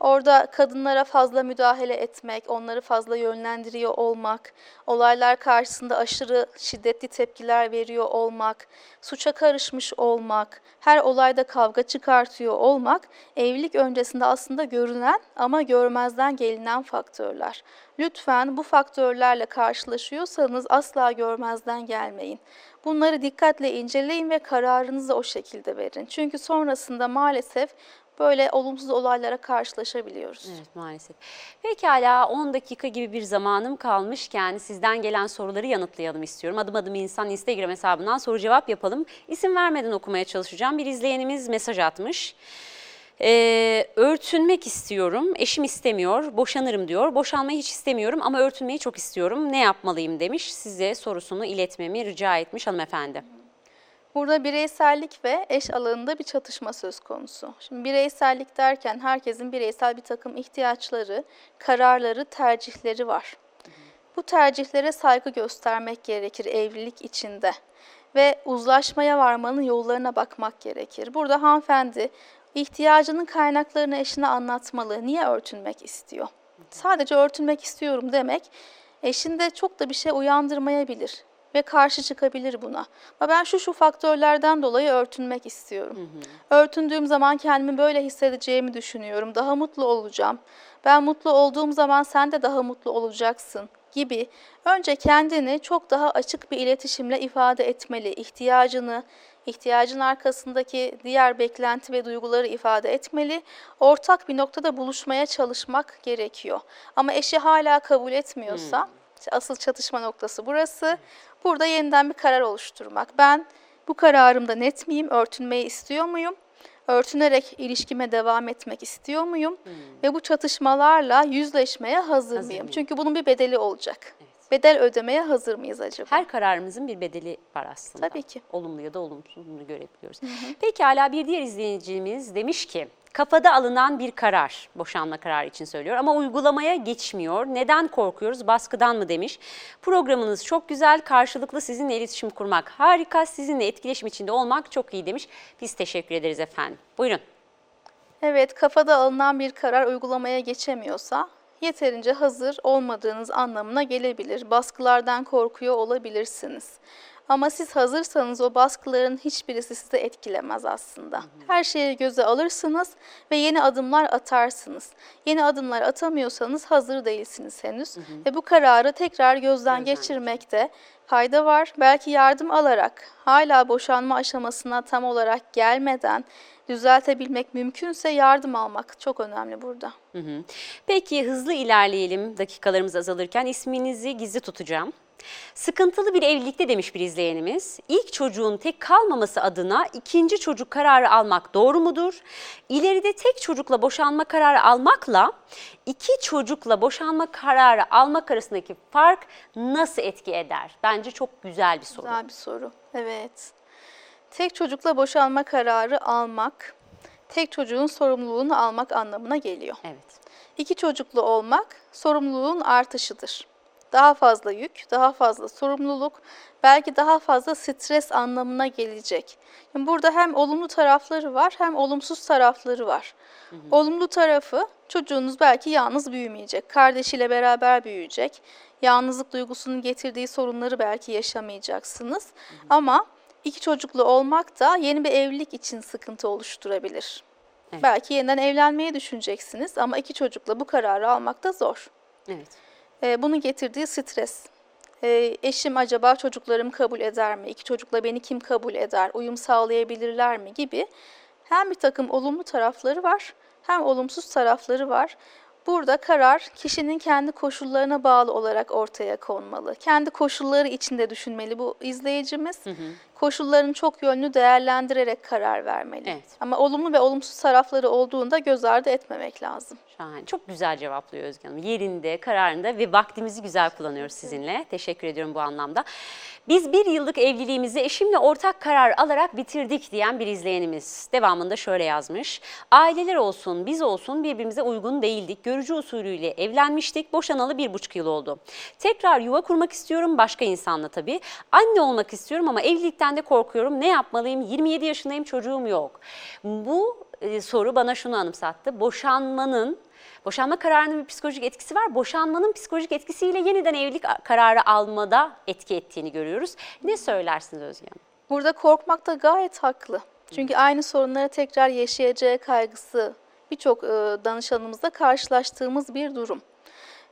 Orada kadınlara fazla müdahale etmek, onları fazla yönlendiriyor olmak, olaylar karşısında aşırı şiddetli tepkiler veriyor olmak, suça karışmış olmak, her olayda kavga çıkartıyor olmak evlilik öncesinde aslında görünen ama görmezden gelinen faktörler. Lütfen bu faktörlerle karşılaşıyorsanız asla görmezden gelmeyin. Bunları dikkatle inceleyin ve kararınızı o şekilde verin. Çünkü sonrasında maalesef böyle olumsuz olaylara karşılaşabiliyoruz. Evet maalesef. Pekala 10 dakika gibi bir zamanım kalmışken sizden gelen soruları yanıtlayalım istiyorum. Adım adım insan Instagram hesabından soru cevap yapalım. İsim vermeden okumaya çalışacağım. Bir izleyenimiz mesaj atmış. Ee, örtünmek istiyorum, eşim istemiyor, boşanırım diyor. Boşanmayı hiç istemiyorum ama örtünmeyi çok istiyorum. Ne yapmalıyım demiş. Size sorusunu iletmemi rica etmiş hanımefendi. Burada bireysellik ve eş alanında bir çatışma söz konusu. Şimdi bireysellik derken herkesin bireysel bir takım ihtiyaçları, kararları, tercihleri var. Bu tercihlere saygı göstermek gerekir evlilik içinde ve uzlaşmaya varmanın yollarına bakmak gerekir. Burada hanımefendi ihtiyacının kaynaklarını eşine anlatmalı. Niye örtünmek istiyor? Sadece örtünmek istiyorum demek eşinde çok da bir şey uyandırmayabilir ve karşı çıkabilir buna. Ama ben şu şu faktörlerden dolayı örtünmek istiyorum. Örtündüğüm zaman kendimi böyle hissedeceğimi düşünüyorum. Daha mutlu olacağım. Ben mutlu olduğum zaman sen de daha mutlu olacaksın gibi önce kendini çok daha açık bir iletişimle ifade etmeli. İhtiyacını, ihtiyacın arkasındaki diğer beklenti ve duyguları ifade etmeli. Ortak bir noktada buluşmaya çalışmak gerekiyor. Ama eşi hala kabul etmiyorsa, işte asıl çatışma noktası burası. Burada yeniden bir karar oluşturmak. Ben bu kararımda net miyim? Örtünmeyi istiyor muyum? Örtünerek ilişkime devam etmek istiyor muyum? Ve bu çatışmalarla yüzleşmeye hazır, Hazır mıyım? mıyım? Çünkü bunun bir bedeli olacak. Bedel ödemeye hazır mıyız acaba? Her kararımızın bir bedeli var aslında. Tabii ki. Olumlu ya da olumsuz bunu görebiliyoruz. Pekala bir diğer izleyicimiz demiş ki kafada alınan bir karar, boşanma kararı için söylüyor ama uygulamaya geçmiyor. Neden korkuyoruz? Baskıdan mı demiş. Programınız çok güzel, karşılıklı sizinle iletişim kurmak harika, sizinle etkileşim içinde olmak çok iyi demiş. Biz teşekkür ederiz efendim. Buyurun. Evet, kafada alınan bir karar uygulamaya geçemiyorsa yeterince hazır olmadığınız anlamına gelebilir. Baskılardan korkuyor olabilirsiniz. Ama siz hazırsanız o baskıların hiçbirisi sizi etkilemez aslında. Her şeyi göze alırsınız ve yeni adımlar atarsınız. Yeni adımlar atamıyorsanız hazır değilsiniz henüz. Ve bu kararı tekrar gözden geçirmekte fayda var. Belki yardım alarak hala boşanma aşamasına tam olarak gelmeden düzeltebilmek mümkünse yardım almak çok önemli burada. Hı hı. Peki hızlı ilerleyelim dakikalarımız azalırken isminizi gizli tutacağım. Sıkıntılı bir evlilikte demiş bir izleyenimiz. İlk çocuğun tek kalmaması adına ikinci çocuk kararı almak doğru mudur? İleride tek çocukla boşanma kararı almakla iki çocukla boşanma kararı almak arasındaki fark nasıl etki eder? Bence çok güzel bir soru. Güzel bir soru. Evet. Tek çocukla boşanma kararı almak tek çocuğun sorumluluğunu almak anlamına geliyor. Evet. İki çocuklu olmak sorumluluğun artışıdır. Daha fazla yük, daha fazla sorumluluk, belki daha fazla stres anlamına gelecek. Şimdi burada hem olumlu tarafları var hem olumsuz tarafları var. Olumlu tarafı çocuğunuz belki yalnız büyümeyecek, kardeşiyle beraber büyüyecek. Yalnızlık duygusunun getirdiği sorunları belki yaşamayacaksınız. Ama iki çocuklu olmak da yeni bir evlilik için sıkıntı oluşturabilir. Evet. Belki yeniden evlenmeyi düşüneceksiniz ama iki çocukla bu kararı almak da zor. Evet. Ee, bunun getirdiği stres. Ee, eşim acaba çocuklarımı kabul eder mi? İki çocukla beni kim kabul eder? Uyum sağlayabilirler mi? Gibi hem bir takım olumlu tarafları var hem olumsuz tarafları var. Burada karar kişinin kendi koşullarına bağlı olarak ortaya konmalı. Kendi koşulları içinde düşünmeli bu izleyicimiz. Koşullarını çok yönlü değerlendirerek karar vermeli. Evet. Ama olumlu ve olumsuz tarafları olduğunda göz ardı etmemek lazım. Şahane. Çok güzel cevaplıyor Özge Hanım. Yerinde, kararında ve vaktimizi güzel kullanıyoruz sizinle. Teşekkür ediyorum bu anlamda. Biz bir yıllık evliliğimizi eşimle ortak karar alarak bitirdik diyen bir izleyenimiz. Devamında şöyle yazmış. Aileler olsun, biz olsun birbirimize uygun değildik. Görücü usulüyle evlenmiştik. Boşanalı bir buçuk yıl oldu. Tekrar yuva kurmak istiyorum başka insanla tabii. Anne olmak istiyorum ama evlilikten de korkuyorum. Ne yapmalıyım? 27 yaşındayım çocuğum yok. Bu e, soru bana şunu anımsattı. Boşanmanın Boşanma kararının bir psikolojik etkisi var. Boşanmanın psikolojik etkisiyle yeniden evlilik kararı almada etki ettiğini görüyoruz. Ne söylersiniz Özge Hanım? Burada korkmak da gayet haklı. Çünkü aynı sorunları tekrar yaşayacağı kaygısı birçok e, danışanımızda karşılaştığımız bir durum.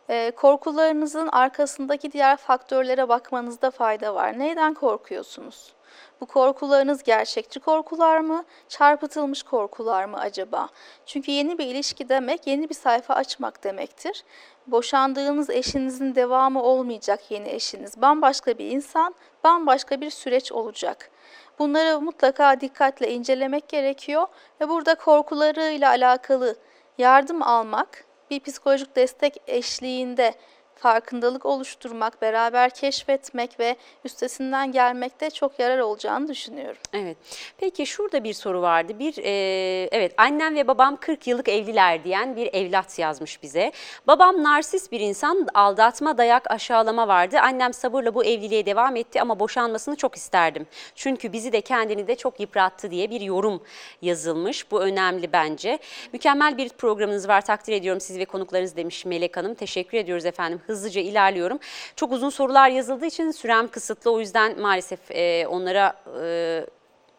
E, korkularınızın arkasındaki diğer faktörlere bakmanızda fayda var. Neyden korkuyorsunuz? Bu korkularınız gerçekçi korkular mı, çarpıtılmış korkular mı acaba? Çünkü yeni bir ilişki demek, yeni bir sayfa açmak demektir. Boşandığınız eşinizin devamı olmayacak yeni eşiniz. Bambaşka bir insan, bambaşka bir süreç olacak. Bunları mutlaka dikkatle incelemek gerekiyor ve burada korkularıyla alakalı yardım almak, bir psikolojik destek eşliğinde farkındalık oluşturmak, beraber keşfetmek ve üstesinden gelmekte çok yarar olacağını düşünüyorum. Evet. Peki şurada bir soru vardı. Bir e, evet annem ve babam 40 yıllık evliler diyen bir evlat yazmış bize. Babam narsist bir insan, aldatma, dayak, aşağılama vardı. Annem sabırla bu evliliğe devam etti ama boşanmasını çok isterdim. Çünkü bizi de kendini de çok yıprattı diye bir yorum yazılmış. Bu önemli bence. Mükemmel bir programınız var. Takdir ediyorum siz ve konuklarınız demiş Melek Hanım. Teşekkür ediyoruz efendim. Hızlıca ilerliyorum. Çok uzun sorular yazıldığı için sürem kısıtlı. O yüzden maalesef e, onlara e,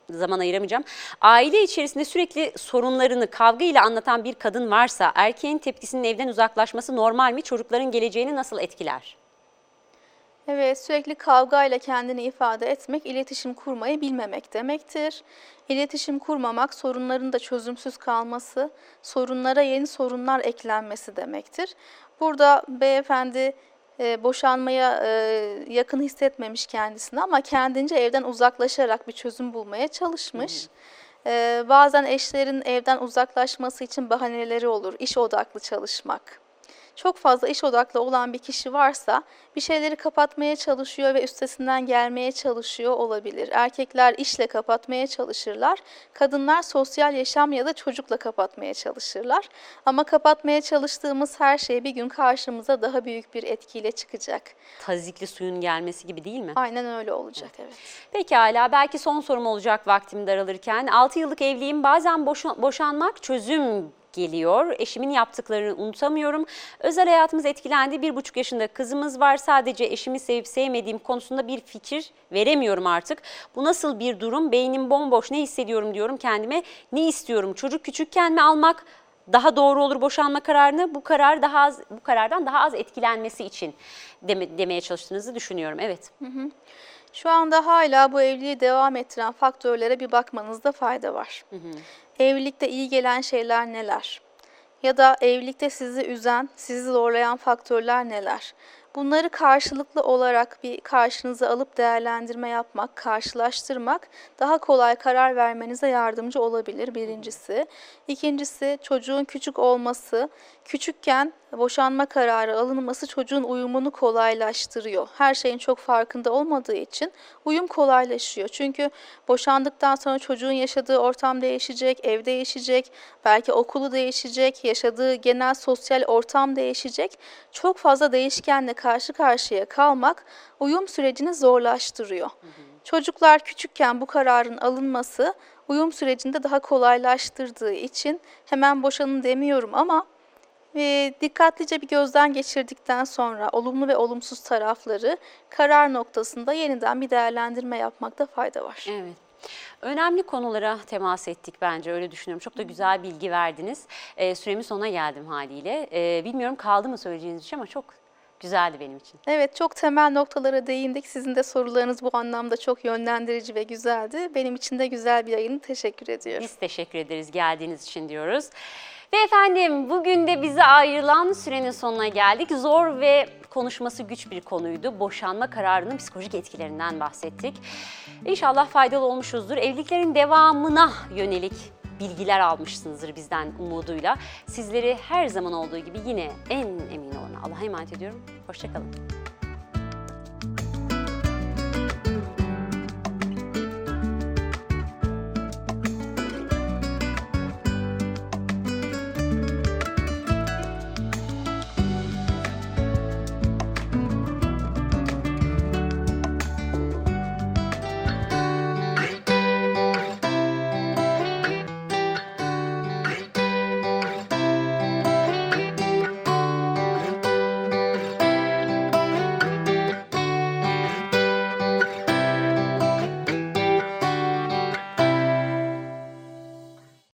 zaman ayıramayacağım. Aile içerisinde sürekli sorunlarını kavga ile anlatan bir kadın varsa erkeğin tepkisinin evden uzaklaşması normal mi? Çocukların geleceğini nasıl etkiler? Evet, sürekli kavgayla kendini ifade etmek, iletişim kurmayı bilmemek demektir. İletişim kurmamak, sorunların da çözümsüz kalması, sorunlara yeni sorunlar eklenmesi demektir. Burada beyefendi e, boşanmaya e, yakın hissetmemiş kendisini ama kendince evden uzaklaşarak bir çözüm bulmaya çalışmış. E, bazen eşlerin evden uzaklaşması için bahaneleri olur, iş odaklı çalışmak çok fazla iş odaklı olan bir kişi varsa bir şeyleri kapatmaya çalışıyor ve üstesinden gelmeye çalışıyor olabilir. Erkekler işle kapatmaya çalışırlar. Kadınlar sosyal yaşam ya da çocukla kapatmaya çalışırlar. Ama kapatmaya çalıştığımız her şey bir gün karşımıza daha büyük bir etkiyle çıkacak. Tazikli suyun gelmesi gibi değil mi? Aynen öyle olacak evet. Pekala belki son sorum olacak vaktim daralırken. 6 yıllık evliyim bazen boşa- boşanmak çözüm geliyor. Eşimin yaptıklarını unutamıyorum. Özel hayatımız etkilendi. Bir buçuk yaşında kızımız var. Sadece eşimi sevip sevmediğim konusunda bir fikir veremiyorum artık. Bu nasıl bir durum? Beynim bomboş. Ne hissediyorum diyorum kendime. Ne istiyorum? Çocuk küçükken mi almak? Daha doğru olur boşanma kararını. Bu karar daha az, bu karardan daha az etkilenmesi için deme- demeye çalıştığınızı düşünüyorum. Evet. Şu anda hala bu evliliği devam ettiren faktörlere bir bakmanızda fayda var. Evlilikte iyi gelen şeyler neler? Ya da evlilikte sizi üzen, sizi zorlayan faktörler neler? Bunları karşılıklı olarak bir karşınıza alıp değerlendirme yapmak, karşılaştırmak daha kolay karar vermenize yardımcı olabilir birincisi. İkincisi çocuğun küçük olması, küçükken boşanma kararı alınması çocuğun uyumunu kolaylaştırıyor. Her şeyin çok farkında olmadığı için uyum kolaylaşıyor. Çünkü boşandıktan sonra çocuğun yaşadığı ortam değişecek, ev değişecek, belki okulu değişecek, yaşadığı genel sosyal ortam değişecek. Çok fazla değişkenle karşı karşıya kalmak uyum sürecini zorlaştırıyor. Çocuklar küçükken bu kararın alınması uyum sürecinde daha kolaylaştırdığı için hemen boşanın demiyorum ama ve dikkatlice bir gözden geçirdikten sonra olumlu ve olumsuz tarafları karar noktasında yeniden bir değerlendirme yapmakta fayda var. Evet. Önemli konulara temas ettik bence öyle düşünüyorum. Çok da güzel bilgi verdiniz. Ee, süremin sonuna geldim haliyle. Ee, bilmiyorum kaldı mı söyleyeceğiniz bir şey ama çok güzeldi benim için. Evet çok temel noktalara değindik. Sizin de sorularınız bu anlamda çok yönlendirici ve güzeldi. Benim için de güzel bir yayın. Teşekkür ediyorum. Biz teşekkür ederiz geldiğiniz için diyoruz. Ve efendim bugün de bize ayrılan sürenin sonuna geldik. Zor ve konuşması güç bir konuydu. Boşanma kararının psikolojik etkilerinden bahsettik. İnşallah faydalı olmuşuzdur. Evliliklerin devamına yönelik bilgiler almışsınızdır bizden umuduyla. Sizleri her zaman olduğu gibi yine en emin olana Allah'a emanet ediyorum. Hoşçakalın.